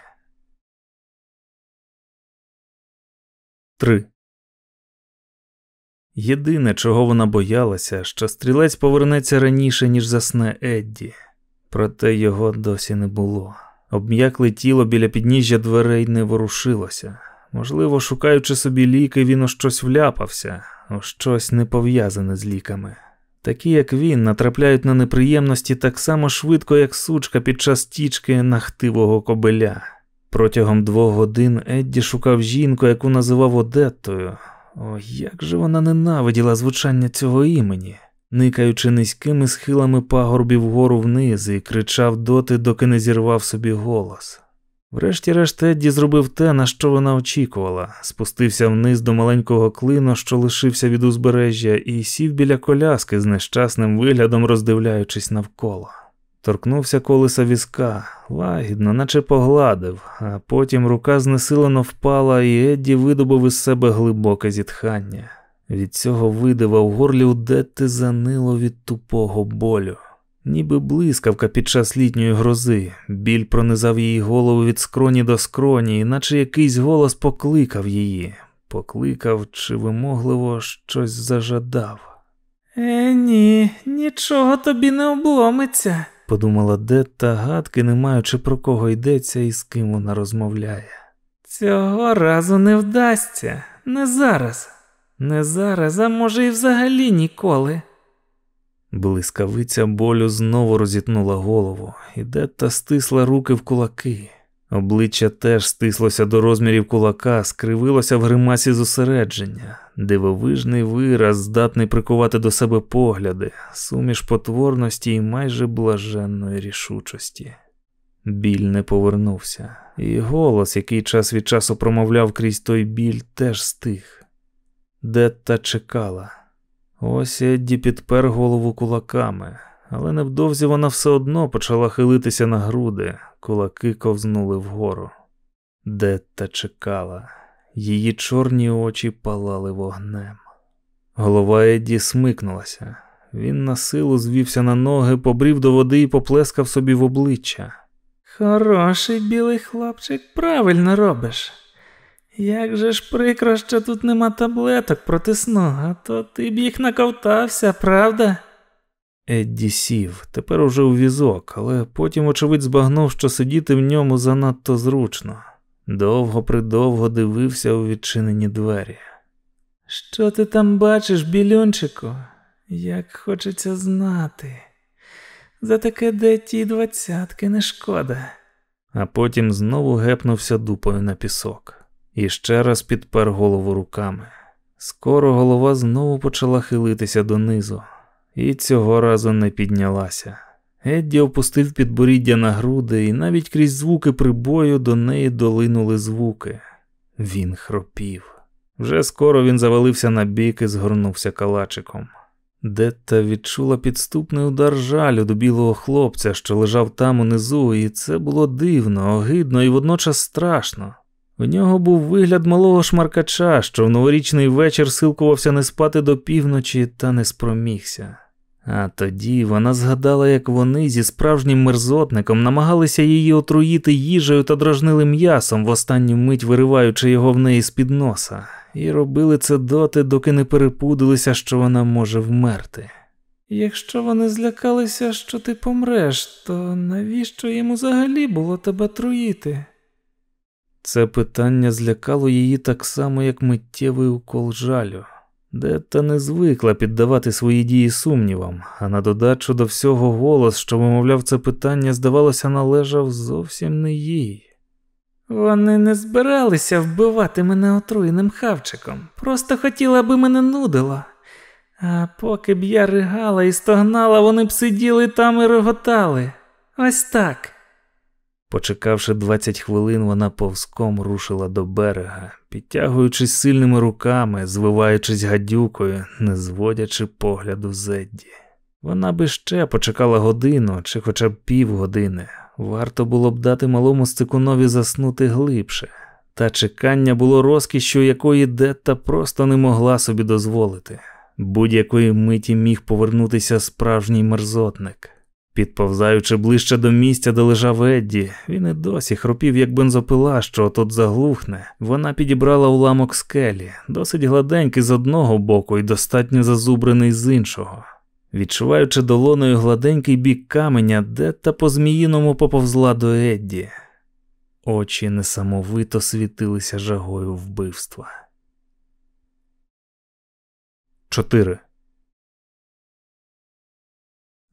3. Єдине, чого вона боялася, що стрілець повернеться раніше, ніж засне Едді, проте його досі не було. Обм'якле тіло біля підніжжя дверей не ворушилося. Можливо, шукаючи собі ліки, він у щось вляпався, у щось не пов'язане з ліками. Такі, як він, натрапляють на неприємності так само швидко, як сучка під час тічки нахтивого кобеля. Протягом двох годин Едді шукав жінку, яку називав Одеттою. О, як же вона ненавиділа звучання цього імені, никаючи низькими схилами пагорбів вгору вниз і кричав доти, доки не зірвав собі голос. Врешті-решт Едді зробив те, на що вона очікувала, спустився вниз до маленького клину, що лишився від узбережжя, і сів біля коляски з нещасним виглядом, роздивляючись навколо. Торкнувся колеса візка, лагідно, наче погладив, а потім рука знесилено впала, і Едді видобув із себе глибоке зітхання. Від цього видива в горлі у Детти занило від тупого болю. Ніби блискавка під час літньої грози, біль пронизав її голову від скроні до скроні, наче якийсь голос покликав її, покликав чи вимогливо щось зажадав. Е, ні, нічого тобі не обломиться подумала Детта, гадки, не маючи про кого йдеться і з ким вона розмовляє. Цього разу не вдасться, не зараз, не зараз, а може, і взагалі ніколи. Блискавиця болю знову розітнула голову, і Детта стисла руки в кулаки. Обличчя теж стислося до розмірів кулака, скривилося в гримасі зосередження, дивовижний вираз, здатний прикувати до себе погляди, суміш потворності і майже блаженної рішучості. Біль не повернувся, і голос, який час від часу промовляв крізь той біль, теж стих. Детта чекала. Ось Едді підпер голову кулаками, але невдовзі вона все одно почала хилитися на груди, кулаки ковзнули вгору. Детта чекала, її чорні очі палали вогнем. Голова Едді смикнулася. Він на силу звівся на ноги, побрів до води і поплескав собі в обличчя. Хороший білий хлопчик, правильно робиш. Як же ж прикро, що тут нема таблеток проти сну, а то ти б їх наковтався, правда? Едді сів, тепер уже у візок, але потім, очевидь, збагнув, що сидіти в ньому занадто зручно. Довго придовго дивився у відчинені двері. Що ти там бачиш, білюнчику? Як хочеться знати. За таке де ті двадцятки не шкода. А потім знову гепнувся дупою на пісок і ще раз підпер голову руками. Скоро голова знову почала хилитися донизу, і цього разу не піднялася. Едді опустив підборіддя на груди, і навіть крізь звуки прибою до неї долинули звуки. Він хропів. Вже скоро він завалився на бік і згорнувся калачиком. Детта відчула підступний удар жалю до білого хлопця, що лежав там унизу, і це було дивно, огидно і водночас страшно. У нього був вигляд малого шмаркача, що в новорічний вечір силкувався не спати до півночі та не спромігся. А тоді вона згадала, як вони зі справжнім мерзотником намагалися її отруїти їжею та дражнили м'ясом, в останню мить вириваючи його в неї з під носа, і робили це доти, доки не перепудилися, що вона може вмерти. Якщо вони злякалися, що ти помреш, то навіщо їм взагалі було тебе труїти? Це питання злякало її так само, як миттєвий укол жалю. Детта не звикла піддавати свої дії сумнівам, а на додачу до всього голос, що вимовляв це питання, здавалося, належав зовсім не їй. Вони не збиралися вбивати мене отруєним хавчиком, просто хотіли, аби мене нудило. А поки б я ригала і стогнала, вони б сиділи там і реготали. Ось так. Почекавши 20 хвилин, вона повзком рушила до берега, підтягуючись сильними руками, звиваючись гадюкою, не зводячи погляду з Едді. Вона би ще почекала годину чи хоча б півгодини. Варто було б дати малому стикунові заснути глибше, та чекання було розкішю, якої Детта просто не могла собі дозволити. Будь-якої миті міг повернутися справжній мерзотник. Підповзаючи ближче до місця, де лежав Едді, він і досі хропів, як бензопила, що тут заглухне. Вона підібрала уламок скелі, досить гладенький з одного боку і достатньо зазубрений з іншого. Відчуваючи долоною гладенький бік каменя, Детта по зміїному поповзла до Едді. Очі несамовито світилися жагою вбивства. 4.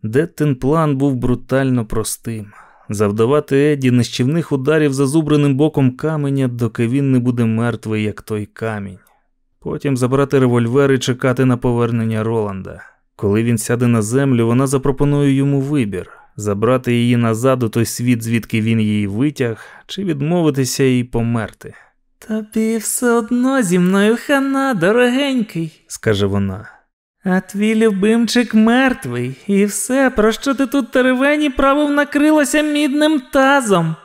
Деттин план був брутально простим завдавати Еді нищівних ударів зазубреним боком каменя, доки він не буде мертвий, як той камінь. Потім забрати револьвер і чекати на повернення Роланда. Коли він сяде на землю, вона запропонує йому вибір забрати її назад у той світ, звідки він її витяг, чи відмовитися і померти. Тобі все одно зі мною хана, дорогенький, скаже вона. А твій любимчик мертвий, і все, про що ти тут теревені правив, накрилося мідним тазом.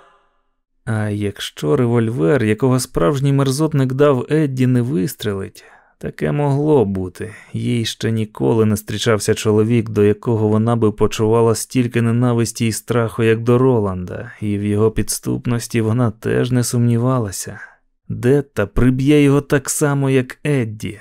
А якщо револьвер, якого справжній мерзотник дав Едді, не вистрелить, таке могло бути. Їй ще ніколи не зустрічався чоловік, до якого вона би почувала стільки ненависті і страху, як до Роланда, і в його підступності вона теж не сумнівалася. Детта приб'є його так само, як Едді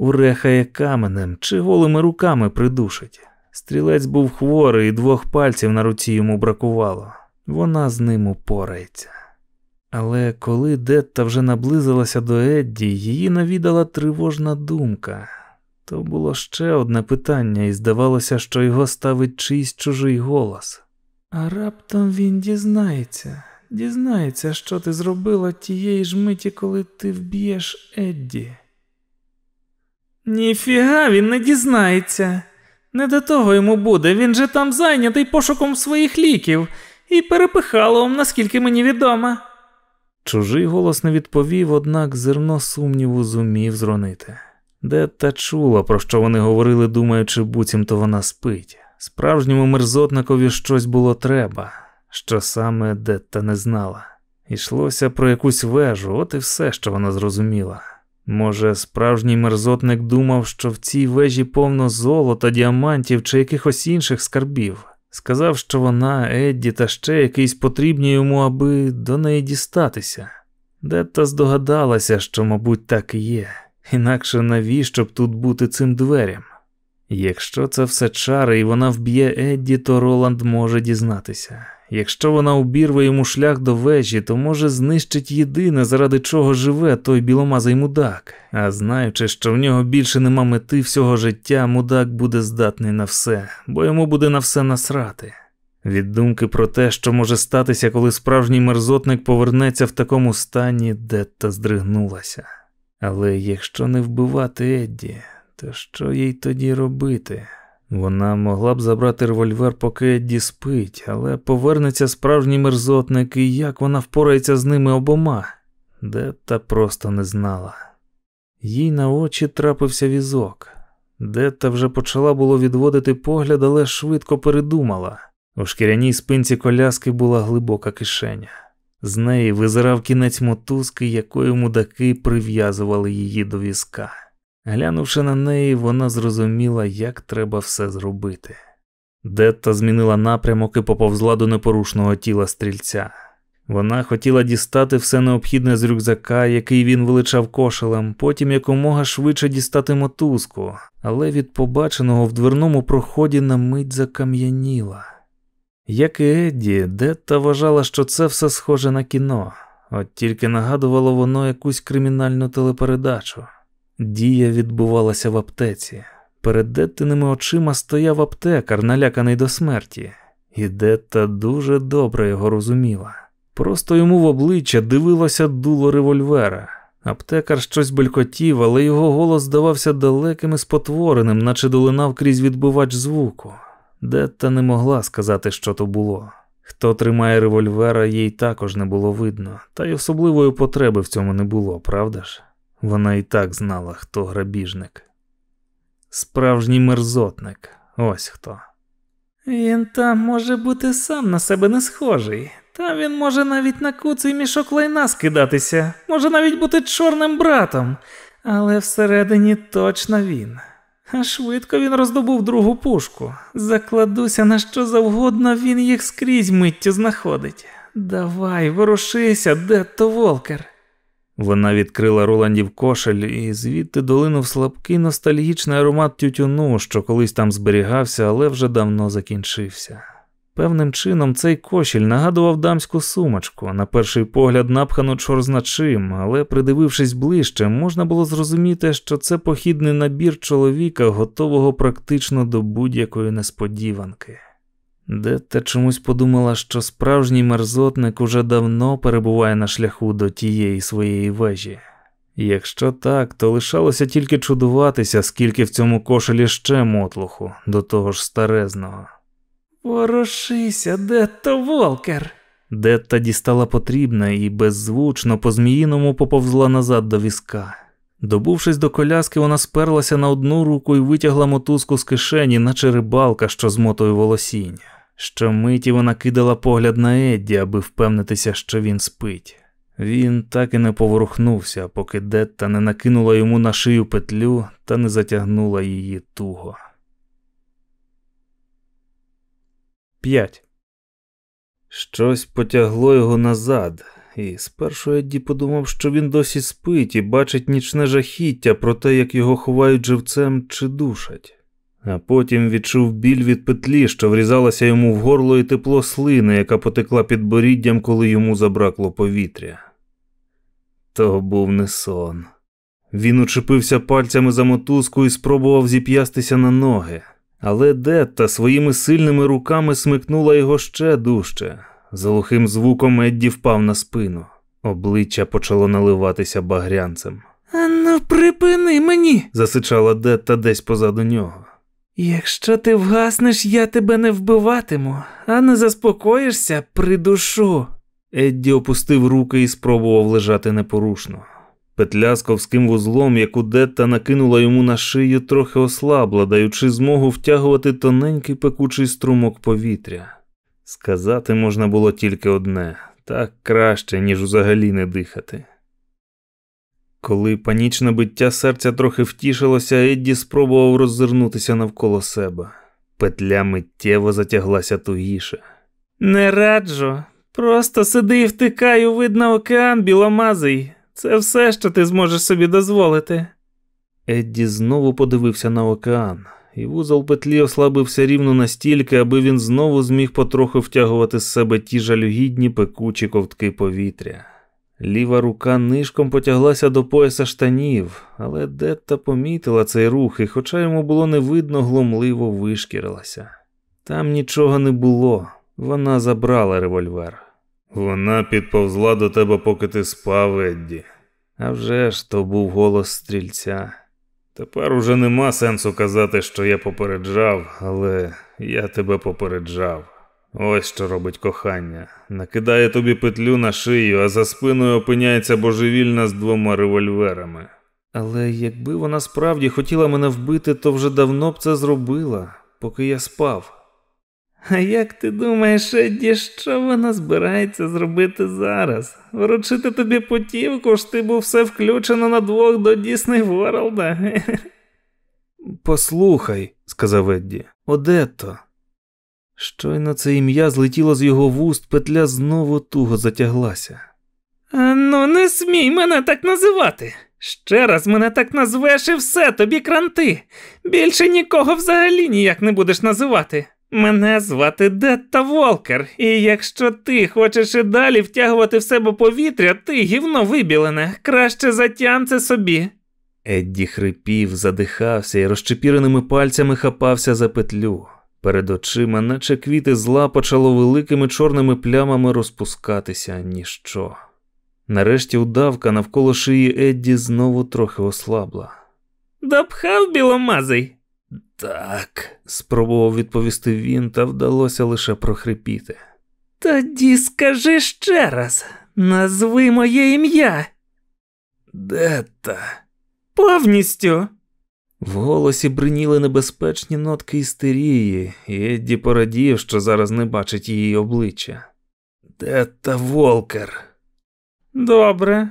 урехає каменем чи голими руками придушить. Стрілець був хворий, і двох пальців на руці йому бракувало. Вона з ним упорається. Але коли Детта вже наблизилася до Едді, її навідала тривожна думка. То було ще одне питання, і здавалося, що його ставить чийсь чужий голос. А раптом він дізнається, дізнається, що ти зробила тієї ж миті, коли ти вб'єш Едді. Ніфіга він не дізнається. Не до того йому буде, він же там зайнятий пошуком своїх ліків і перепихалом, наскільки мені відомо. Чужий голос не відповів, однак зерно сумніву зумів зронити. Детта чула, про що вони говорили, думаючи, буцімто вона спить. Справжньому мерзотникові щось було треба, що саме Детта не знала. Ішлося про якусь вежу, от і все, що вона зрозуміла. Може, справжній мерзотник думав, що в цій вежі повно золота, діамантів чи якихось інших скарбів. Сказав, що вона, Едді та ще якийсь потрібні йому, аби до неї дістатися. Детта здогадалася, що, мабуть, так і є, інакше навіщо б тут бути цим дверям? Якщо це все чари і вона вб'є Едді, то Роланд може дізнатися. Якщо вона обірве йому шлях до вежі, то може знищить єдине, заради чого живе той біломазий мудак. А знаючи, що в нього більше нема мети всього життя, мудак буде здатний на все, бо йому буде на все насрати. Від думки про те, що може статися, коли справжній мерзотник повернеться в такому стані, Детта здригнулася. Але якщо не вбивати Едді, то що їй тоді робити? Вона могла б забрати револьвер, поки Едді спить, але повернеться справжній мерзотник, і як вона впорається з ними обома, Детта просто не знала. Їй на очі трапився візок. Детта вже почала було відводити погляд, але швидко передумала. У шкіряній спинці коляски була глибока кишеня. З неї визирав кінець мотузки, якою мудаки прив'язували її до візка. Глянувши на неї, вона зрозуміла, як треба все зробити. Детта змінила напрямок і поповзла до непорушного тіла стрільця. Вона хотіла дістати все необхідне з рюкзака, який він величав кошелем, потім якомога швидше дістати мотузку, але від побаченого в дверному проході на мить закам'яніла. Як і Едді, Детта вважала, що це все схоже на кіно, от тільки нагадувало воно якусь кримінальну телепередачу. Дія відбувалася в аптеці. Перед Деттиними очима стояв аптекар, наляканий до смерті, і Детта дуже добре його розуміла. Просто йому в обличчя дивилося дуло револьвера. Аптекар щось белькотів, але його голос здавався далеким і спотвореним, наче долинав крізь відбивач звуку. Детта не могла сказати, що то було. Хто тримає револьвера, їй також не було видно, та й особливої потреби в цьому не було, правда ж? Вона і так знала, хто грабіжник. Справжній мерзотник, ось хто. Він там може бути сам на себе не схожий. Та він може навіть на куций мішок лайна скидатися, може навіть бути чорним братом, але всередині точно він. А швидко він роздобув другу пушку. Закладуся на що завгодно, він їх скрізь миттю знаходить. Давай, ворушися, Детто Волкер. Вона відкрила Роландів кошель, і звідти долинув слабкий ностальгічний аромат тютюну, що колись там зберігався, але вже давно закінчився. Певним чином цей кошель нагадував дамську сумочку, на перший погляд напхану чорзначим, але придивившись ближче, можна було зрозуміти, що це похідний набір чоловіка, готового практично до будь-якої несподіванки. Детта чомусь подумала, що справжній мерзотник уже давно перебуває на шляху до тієї своєї вежі. Якщо так, то лишалося тільки чудуватися, скільки в цьому кошелі ще мотлуху, до того ж старезного. Ворушися, Детто Волкер. Детта дістала потрібне і беззвучно по зміїному поповзла назад до візка. Добувшись до коляски, вона сперлася на одну руку і витягла мотузку з кишені, наче рибалка, що змотує волосінь. Щомиті вона кидала погляд на Едді, аби впевнитися, що він спить. Він так і не поворухнувся, поки Детта не накинула йому на шию петлю та не затягнула її туго. 5. Щось потягло його назад, і спершу Едді подумав, що він досі спить і бачить нічне жахіття про те, як його ховають живцем чи душать. А потім відчув біль від петлі, що врізалася йому в горло і тепло слини, яка потекла під боріддям, коли йому забракло повітря. То був не сон. Він учепився пальцями за мотузку і спробував зіп'ястися на ноги. Але Детта своїми сильними руками смикнула його ще дужче. За глухим звуком Едді впав на спину. Обличчя почало наливатися багрянцем. Ану, припини мені, засичала Детта десь позаду нього. Якщо ти вгаснеш, я тебе не вбиватиму, а не заспокоїшся, придушу. Едді опустив руки і спробував лежати непорушно. Петля з ковським вузлом, яку Детта накинула йому на шию, трохи ослабла, даючи змогу втягувати тоненький пекучий струмок повітря. Сказати можна було тільки одне так краще, ніж взагалі не дихати. Коли панічне биття серця трохи втішилося, Едді спробував роззирнутися навколо себе. Петля миттєво затяглася тугіше. Не раджу, Просто сиди і втикай у вид на океан, біломазий. Це все, що ти зможеш собі дозволити. Едді знову подивився на океан, і вузол петлі ослабився рівно настільки, аби він знову зміг потроху втягувати з себе ті жалюгідні пекучі ковтки повітря. Ліва рука нишком потяглася до пояса штанів, але Детта помітила цей рух, і, хоча йому було не видно, глумливо вишкірилася. Там нічого не було, вона забрала револьвер. Вона підповзла до тебе, поки ти спав, Едді. А вже ж то був голос стрільця. Тепер уже нема сенсу казати, що я попереджав, але я тебе попереджав. Ось що робить кохання. Накидає тобі петлю на шию, а за спиною опиняється божевільна з двома револьверами. Але якби вона справді хотіла мене вбити, то вже давно б це зробила, поки я спав. А як ти думаєш, Едді, що вона збирається зробити зараз? Вручити тобі путівку, ж ти був все включено на двох до Дісней Ворлда. Послухай, сказав Едді, Одетто. Щойно це ім'я злетіло з його вуст, петля знову туго затяглася. А ну, не смій мене так називати. Ще раз мене так назвеш і все, тобі кранти. Більше нікого взагалі ніяк не будеш називати. Мене звати Детта Волкер, і якщо ти хочеш і далі втягувати в себе повітря, ти гівно вибілене, краще затям це собі. Едді хрипів, задихався і розчепіреними пальцями хапався за петлю. Перед очима, наче квіти зла, почало великими чорними плямами розпускатися ніщо. Нарешті удавка навколо шиї Едді знову трохи ослабла. Допхав біломазий? Так, спробував відповісти він, та вдалося лише прохрипіти. Тоді скажи ще раз, назви моє ім'я. Детта. Повністю. В голосі бриніли небезпечні нотки істерії, і Едді порадів, що зараз не бачить її обличчя. Детта Волкер. Добре.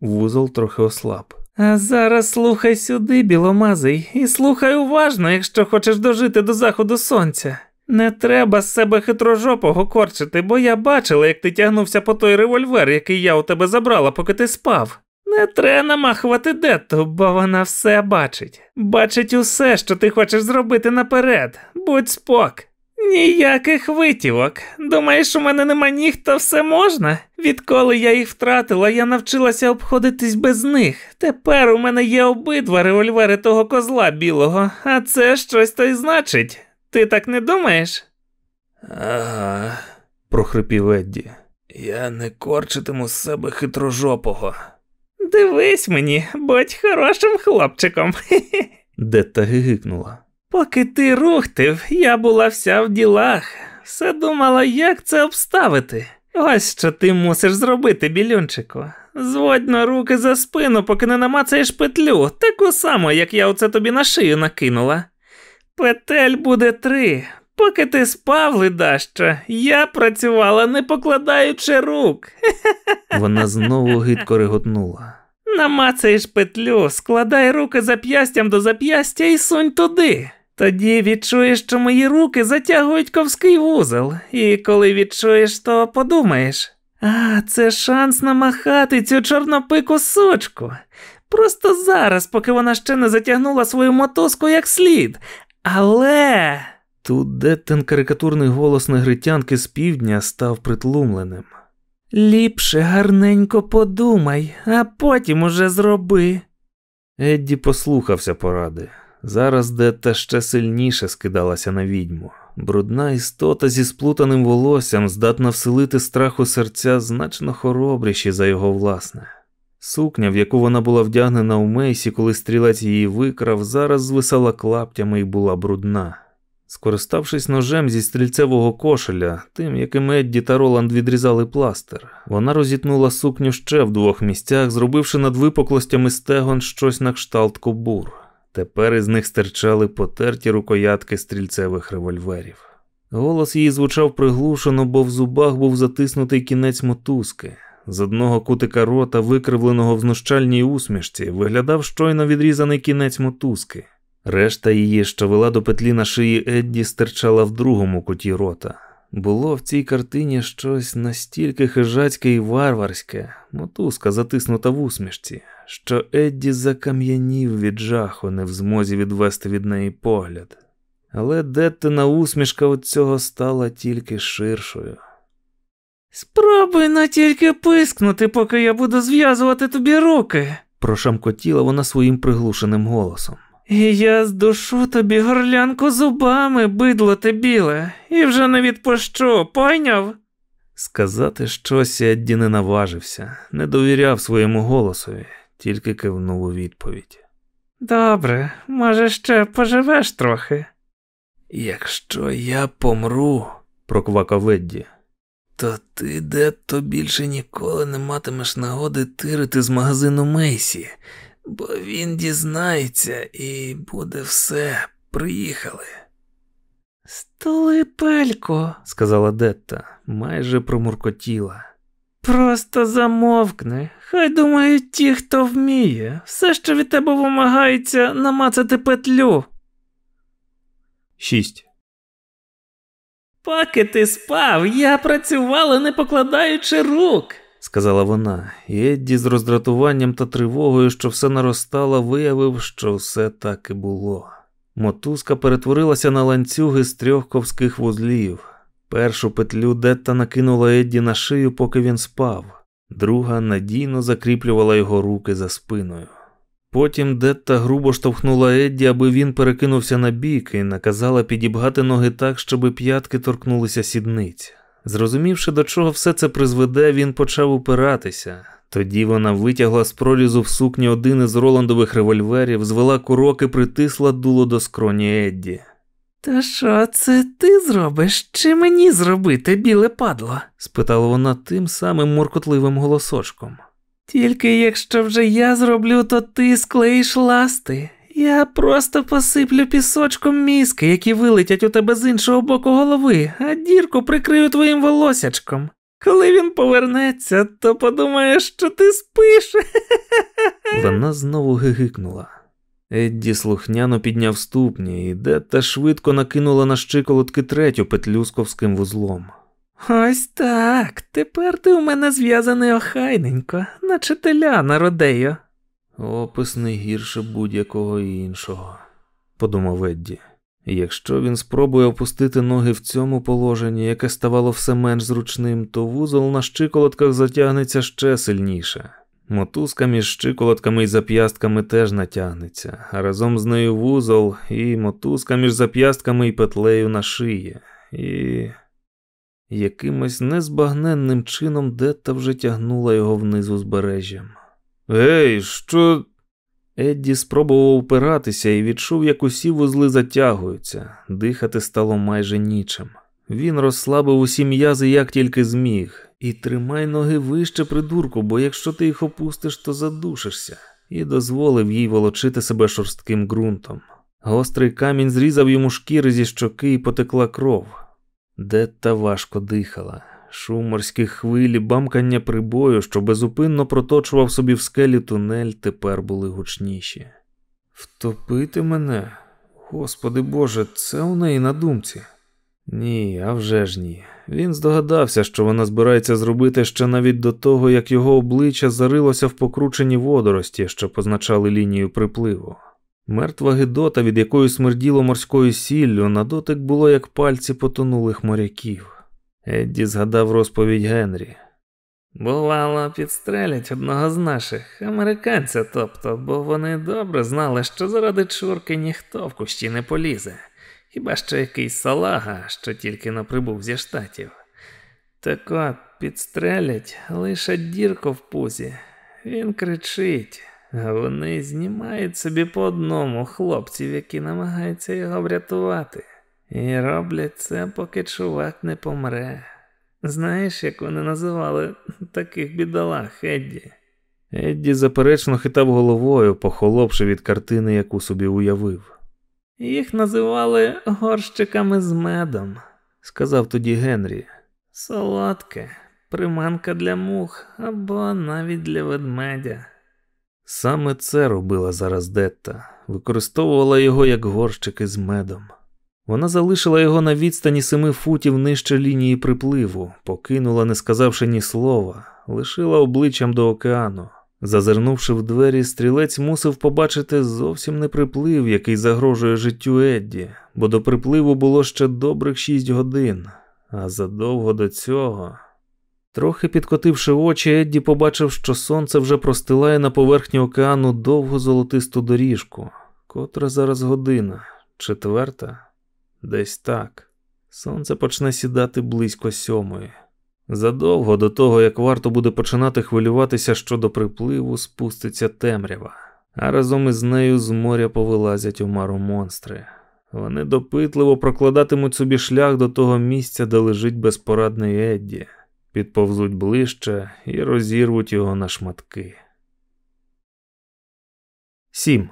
Вузол трохи ослаб. А зараз слухай сюди, біломазий, і слухай уважно, якщо хочеш дожити до заходу сонця. Не треба з себе хитрожопого корчити, бо я бачила, як ти тягнувся по той револьвер, який я у тебе забрала, поки ти спав. Не треба намахувати Детту, бо вона все бачить. Бачить усе, що ти хочеш зробити наперед. Будь спок. Ніяких витівок. Думаєш, у мене нема ніг, то все можна? Відколи я їх втратила, я навчилася обходитись без них. Тепер у мене є обидва револьвери того козла білого, а це щось то й значить. Ти так не думаєш? Ага, прохрипів Едді. Я не корчитиму з себе хитрожопого. Дивись мені, будь хорошим хлопчиком. Детта гигикнула. Поки ти рухтив, я була вся в ділах. Все думала, як це обставити. Ось що ти мусиш зробити, білюнчику. Зводь на руки за спину, поки не намацаєш петлю, таку саму, як я оце тобі на шию накинула. Петель буде три. Поки ти спав, ледащо, я працювала, не покладаючи рук. Вона знову гидко реготнула. Намацаєш петлю, складай руки зап'ястям до зап'ястя і сунь туди. Тоді відчуєш, що мої руки затягують ковський вузол, і коли відчуєш, то подумаєш. А, це шанс намахати цю чорнопику сучку. Просто зараз, поки вона ще не затягнула свою мотузку як слід. Але. Тут Деттен карикатурний голос негритянки з півдня став притлумленим. Ліпше гарненько подумай, а потім уже зроби. Едді послухався поради. Зараз Детта ще сильніше скидалася на відьму. Брудна істота зі сплутаним волоссям здатна вселити страх у серця значно хоробріші за його власне. Сукня, в яку вона була вдягнена у Мейсі, коли стрілець її викрав, зараз звисала клаптями і була брудна. Скориставшись ножем зі стрільцевого кошеля, тим, яким Едді та Роланд відрізали пластир, вона розітнула сукню ще в двох місцях, зробивши над випуклостями стегон щось на кшталт кобур. Тепер із них стирчали потерті рукоятки стрільцевих револьверів. Голос її звучав приглушено, бо в зубах був затиснутий кінець мотузки. З одного кутика рота, викривленого в знущальній усмішці, виглядав щойно відрізаний кінець мотузки. Решта її, що вела до петлі на шиї Едді, стирчала в другому куті рота. Було в цій картині щось настільки хижацьке і варварське, мотузка затиснута в усмішці, що Едді закам'янів від жаху, не в змозі відвести від неї погляд. Але Деттина усмішка від цього стала тільки ширшою. Спробуй на тільки пискнути, поки я буду зв'язувати тобі руки, прошамкотіла вона своїм приглушеним голосом. І я здушу тобі горлянку зубами, бидло ти біле, і вже не відпущу, пойняв? Сказати щось Едді не наважився, не довіряв своєму голосові, тільки кивнув у відповідь. Добре, може, ще поживеш трохи. Якщо я помру, проквакав Едді, то ти детто більше ніколи не матимеш нагоди тирити з магазину Мейсі, бо він дізнається і буде все. Приїхали. Столипелько, сказала Детта, майже промуркотіла. Просто замовкни. Хай думають ті, хто вміє. Все, що від тебе вимагається, намацати петлю. Шість. Поки ти спав, я працювала, не покладаючи рук, сказала вона, і Едді з роздратуванням та тривогою, що все наростало, виявив, що все так і було. Мотузка перетворилася на ланцюги з трьох ковських вузлів. Першу петлю Детта накинула Едді на шию, поки він спав, друга надійно закріплювала його руки за спиною. Потім Детта грубо штовхнула Едді, аби він перекинувся на бік і наказала підібгати ноги так, щоби п'ятки торкнулися сідниць. Зрозумівши, до чого все це призведе, він почав упиратися. Тоді вона витягла з прорізу в сукні один із Роландових револьверів, звела курок і притисла дуло до скроні Едді. Та що це ти зробиш? Чи мені зробити, біле падло? спитала вона тим самим моркотливим голосочком. Тільки якщо вже я зроблю, то ти склеїш ласти. Я просто посиплю пісочком мізки, які вилетять у тебе з іншого боку голови, а дірку прикрию твоїм волосячком. Коли він повернеться, то подумає, що ти спиш. Вона знову гигикнула. Едді слухняно підняв ступні і Детта швидко накинула на щиколотки третю петлю з ковським вузлом. Ось так. Тепер ти у мене зв'язаний охайненько, наче теля на родею. Опис не гірше будь-якого іншого, подумав Едді. Якщо він спробує опустити ноги в цьому положенні, яке ставало все менш зручним, то вузол на щиколотках затягнеться ще сильніше. Мотузка між щиколотками і зап'ястками теж натягнеться, а разом з нею вузол і мотузка між зап'ястками і петлею на шиї. І якимось незбагненним чином Детта вже тягнула його вниз узбережжям. Ей, що? Едді спробував упиратися і відчув, як усі вузли затягуються, дихати стало майже нічим. Він розслабив усі м'язи, як тільки зміг, і тримай ноги вище придурку, бо якщо ти їх опустиш, то задушишся, і дозволив їй волочити себе шорстким ґрунтом. Гострий камінь зрізав йому шкіри зі щоки і потекла кров. Детта важко дихала. Шум морських хвилі, бамкання прибою, що безупинно проточував собі в скелі тунель, тепер були гучніші. Втопити мене? Господи Боже, це у неї на думці. Ні, а вже ж ні. Він здогадався, що вона збирається зробити ще навіть до того, як його обличчя зарилося в покручені водорості, що позначали лінію припливу. Мертва гидота, від якої смерділо морською сіллю, на дотик було як пальці потонулих моряків. Едді згадав розповідь Генрі. Бувало, підстрелять одного з наших, американця, тобто, бо вони добре знали, що заради чурки ніхто в кущі не полізе, хіба що якийсь салага, що тільки наприбув зі штатів. Так от підстрелять лише дірку в пузі. Він кричить, а вони знімають собі по одному хлопців, які намагаються його врятувати. І роблять це, поки чувак не помре. Знаєш, як вони називали таких бідолах, Едді? Едді заперечно хитав головою, похолопши від картини, яку собі уявив. Їх називали горщиками з медом, сказав тоді Генрі. Солодке, приманка для мух або навіть для ведмедя. Саме це робила зараз Детта, використовувала його як горщики з медом. Вона залишила його на відстані семи футів нижче лінії припливу, покинула, не сказавши ні слова, лишила обличчям до океану. Зазирнувши в двері, стрілець мусив побачити зовсім не приплив, який загрожує життю Едді, бо до припливу було ще добрих шість годин, а задовго до цього. Трохи підкотивши очі, Едді побачив, що сонце вже простилає на поверхні океану довгу золотисту доріжку. Котра зараз година, четверта, десь так. Сонце почне сідати близько сьомої. Задовго до того, як варто буде починати хвилюватися щодо припливу, спуститься темрява, а разом із нею з моря повилазять омару монстри. Вони допитливо прокладатимуть собі шлях до того місця, де лежить безпорадний Едді, підповзуть ближче і розірвуть його на шматки. 7.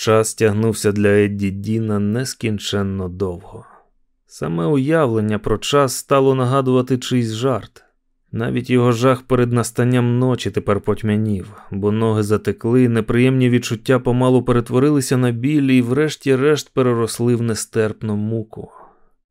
Час тягнувся для Едді Діна нескінченно довго. Саме уявлення про час стало нагадувати чийсь жарт. Навіть його жах перед настанням ночі тепер потьмянів, бо ноги затекли, неприємні відчуття помалу перетворилися на білі і, врешті-решт, переросли в нестерпну муку.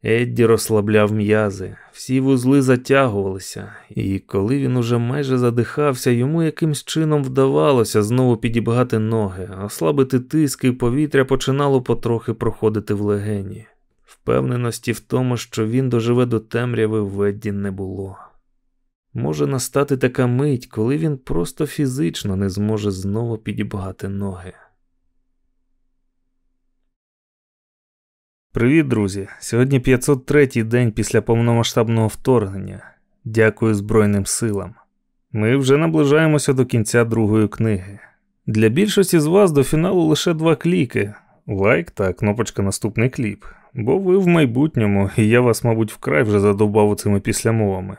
Едді розслабляв м'язи, всі вузли затягувалися, і коли він уже майже задихався, йому якимсь чином вдавалося знову підібгати ноги, ослабити тиск, і повітря починало потрохи проходити в легені. Впевненості в тому, що він доживе до темряви, в Едді не було. Може настати така мить, коли він просто фізично не зможе знову підібгати ноги. Привіт, друзі! Сьогодні 503-й день після повномасштабного вторгнення. Дякую Збройним силам. Ми вже наближаємося до кінця другої книги. Для більшості з вас до фіналу лише два кліки: лайк та кнопочка Наступний кліп. Бо ви в майбутньому, і я вас, мабуть, вкрай вже задовбав цими післямовами.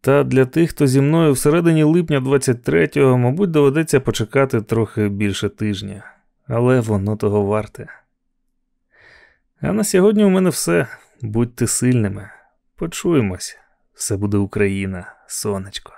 Та для тих, хто зі мною всередині липня 23-го, мабуть, доведеться почекати трохи більше тижня, але воно того варте. А на сьогодні у мене все. Будьте сильними. Почуємось. Все буде Україна, сонечко.